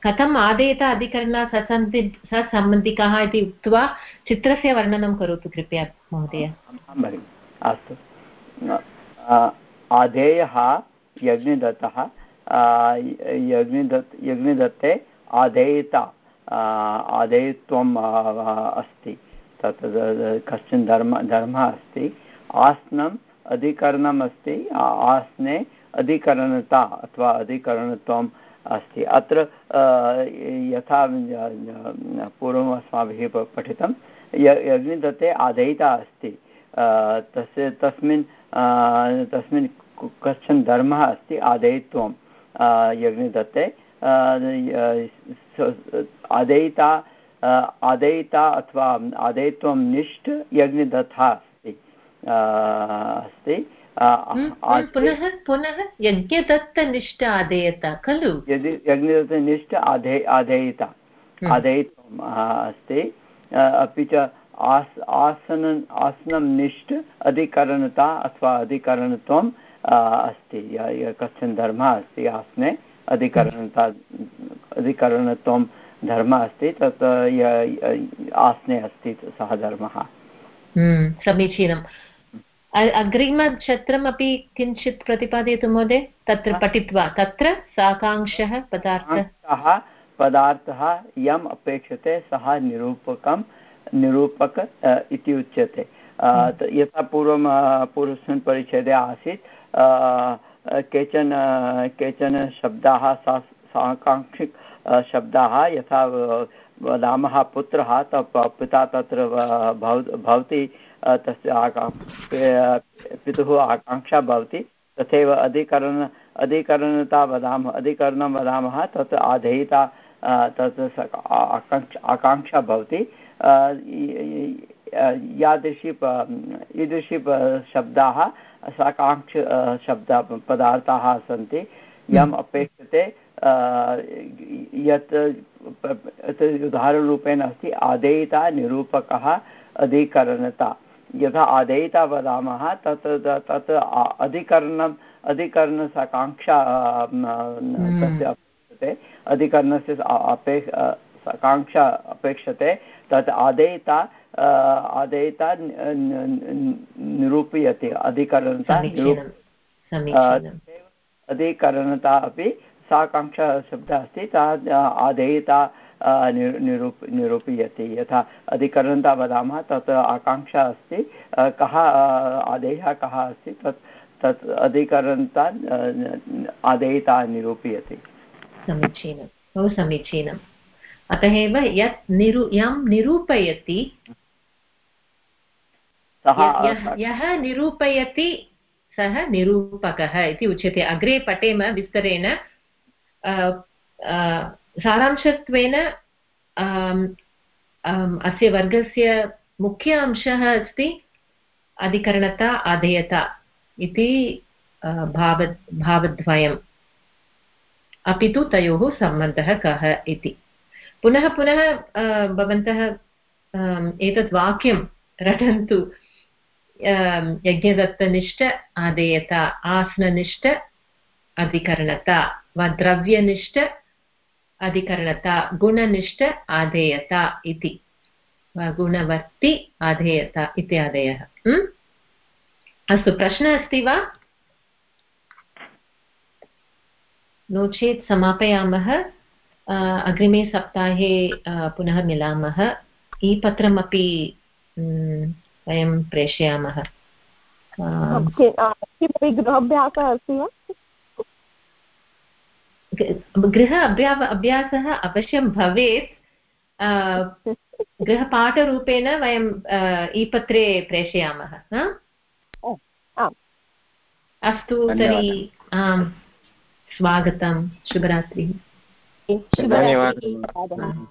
कथम् आदेयता अधिकरणा ससन्धि ससम्बन्धिकाः इति उक्त्वा चित्रस्य वर्णनं करोतु कृपया महोदय। अस्तु। अ, आधेयः यज्ञदत्तः यज्ञदत् यज्ञदत्ते आधेयता अ, आधेयत्वम् अस्ति। तत् कश्चन धर्म धर्मः अस्ति। आसनम् अधिकरणम् अस्ति आसने अधिकरणता अथवा अधिकरणत्वम् अस्ति। अत्र यथा पूर्वम् अस्माभिः पठितं यज्ञदत्ते आधेयता अस्ति। तस्य, तस्मिन् तस्मिन् कश्चन धर्मः अस्ति आधेयत्वं यज्ञदत्ते आधेयता आधेयता अथवा आधेयत्वं निष्ठ यज्ञदत्तः अस्ति पुनः पुनः यज्ञदत्तनिष्ठ आदेयता खलु यदि यज्ञदत्तनिष्ठ आधे आधेयता आधेयत्वम् अस्ति अपि च आस् आसन आसनं निष्ठ अधिकरणता अथवा अधिकरणत्वम् अस्ति कश्चन धर्मः अस्ति आसने अधिकरणता अधिकरणत्वं धर्मः अस्ति तत् आसने अस्ति सः धर्मः समीचीनम् अग्रिमक्षत्रमपि किञ्चित् प्रतिपादयतु महोदय? तत्र पठित्वा तत्र साकाङ्क्षः पदार्थः। पदार्थः यम् अपेक्षते सः निरूपकं निरूपक इति उच्यते। त- यथा पूर्वं पूर्वस्मिन् परिच्छेदे आसीत् केचन केचन शब्दाः सा साकाङ्क्षिक शब्दाः यथा वदामः पुत्रः पिता तत्र भवति तस्य पितुः आकाङ्क्षा भवति। तथैव अधिकरण अधिकरणता वदामः अधिकरणं वदामः तत् आधेयता तत् आकाङ्क्षा भवति। यादृशी ईदृशी शब्दाः साकाङ्क्ष शब्द पदार्थाः सन्ति। यम् हम्म। अपेक्षते यत् उदाहरणरूपेण अस्ति आदेयिता निरूपकः अधिकरणता। यथा आदेयिता वदामः तत् तत् अधिकरणम् अधिकरणसाकाङ्क्षा हम्म। तस्य अपेक्षते अधिकरणस्य अपेक्ष आकाङ्क्षा अपेक्षते तत् आदेयिता आदेयिता निरूपयति अधिकरणता अधिकरणता अपि साकाङ्क्षा शब्दः अस्ति सा आधेयता निरूप निरूपयति यथा अधिकरणता वदामः तत् आकाङ्क्षा अस्ति। कः आदेयः कः अस्ति तत् तत् अधिकरणता आदेयता निरूपयति। समीचीनं। बहु समीचीनम् अतः एव यत् निरू यं निरूपयति यः निरूपयति सः निरूपकः इति उच्यते। अग्रे पठेम विस्तरेण। सारांशत्वेन अस्य वर्गस्य मुख्य अंशः अस्ति अधिकरणता अधेयता इति भाव भावद्वयम्। अपि तु तयोः सम्बन्धः कः इति। पुनः पुनः भवन्तः एतत् वाक्यं रटन्तु। यज्ञदत्तनिष्ठ आदेयता आसननिष्ठ, अधिकरणता वा द्रव्यनिष्ठ अधिकरणता, गुणनिष्ठ आधेयता इति। गुणवर्ति आधेयता इत्यादयः अस्तु, प्रश्नः अस्ति वा? नो चेत् समापयामः। अग्रिमे सप्ताहे पुनः मिलामः। ई पत्रमपि वयं प्रेषयामः। गृहाभ्यासः अस्ति वा? गृह अभ्या अभ्यासः अवश्यं भवेत्. गृहपाठरूपेण वयं ई पत्रे प्रेषयामः अस्तु तर्हि आम्। स्वागतं शुभरात्रिः। धन्यवादः।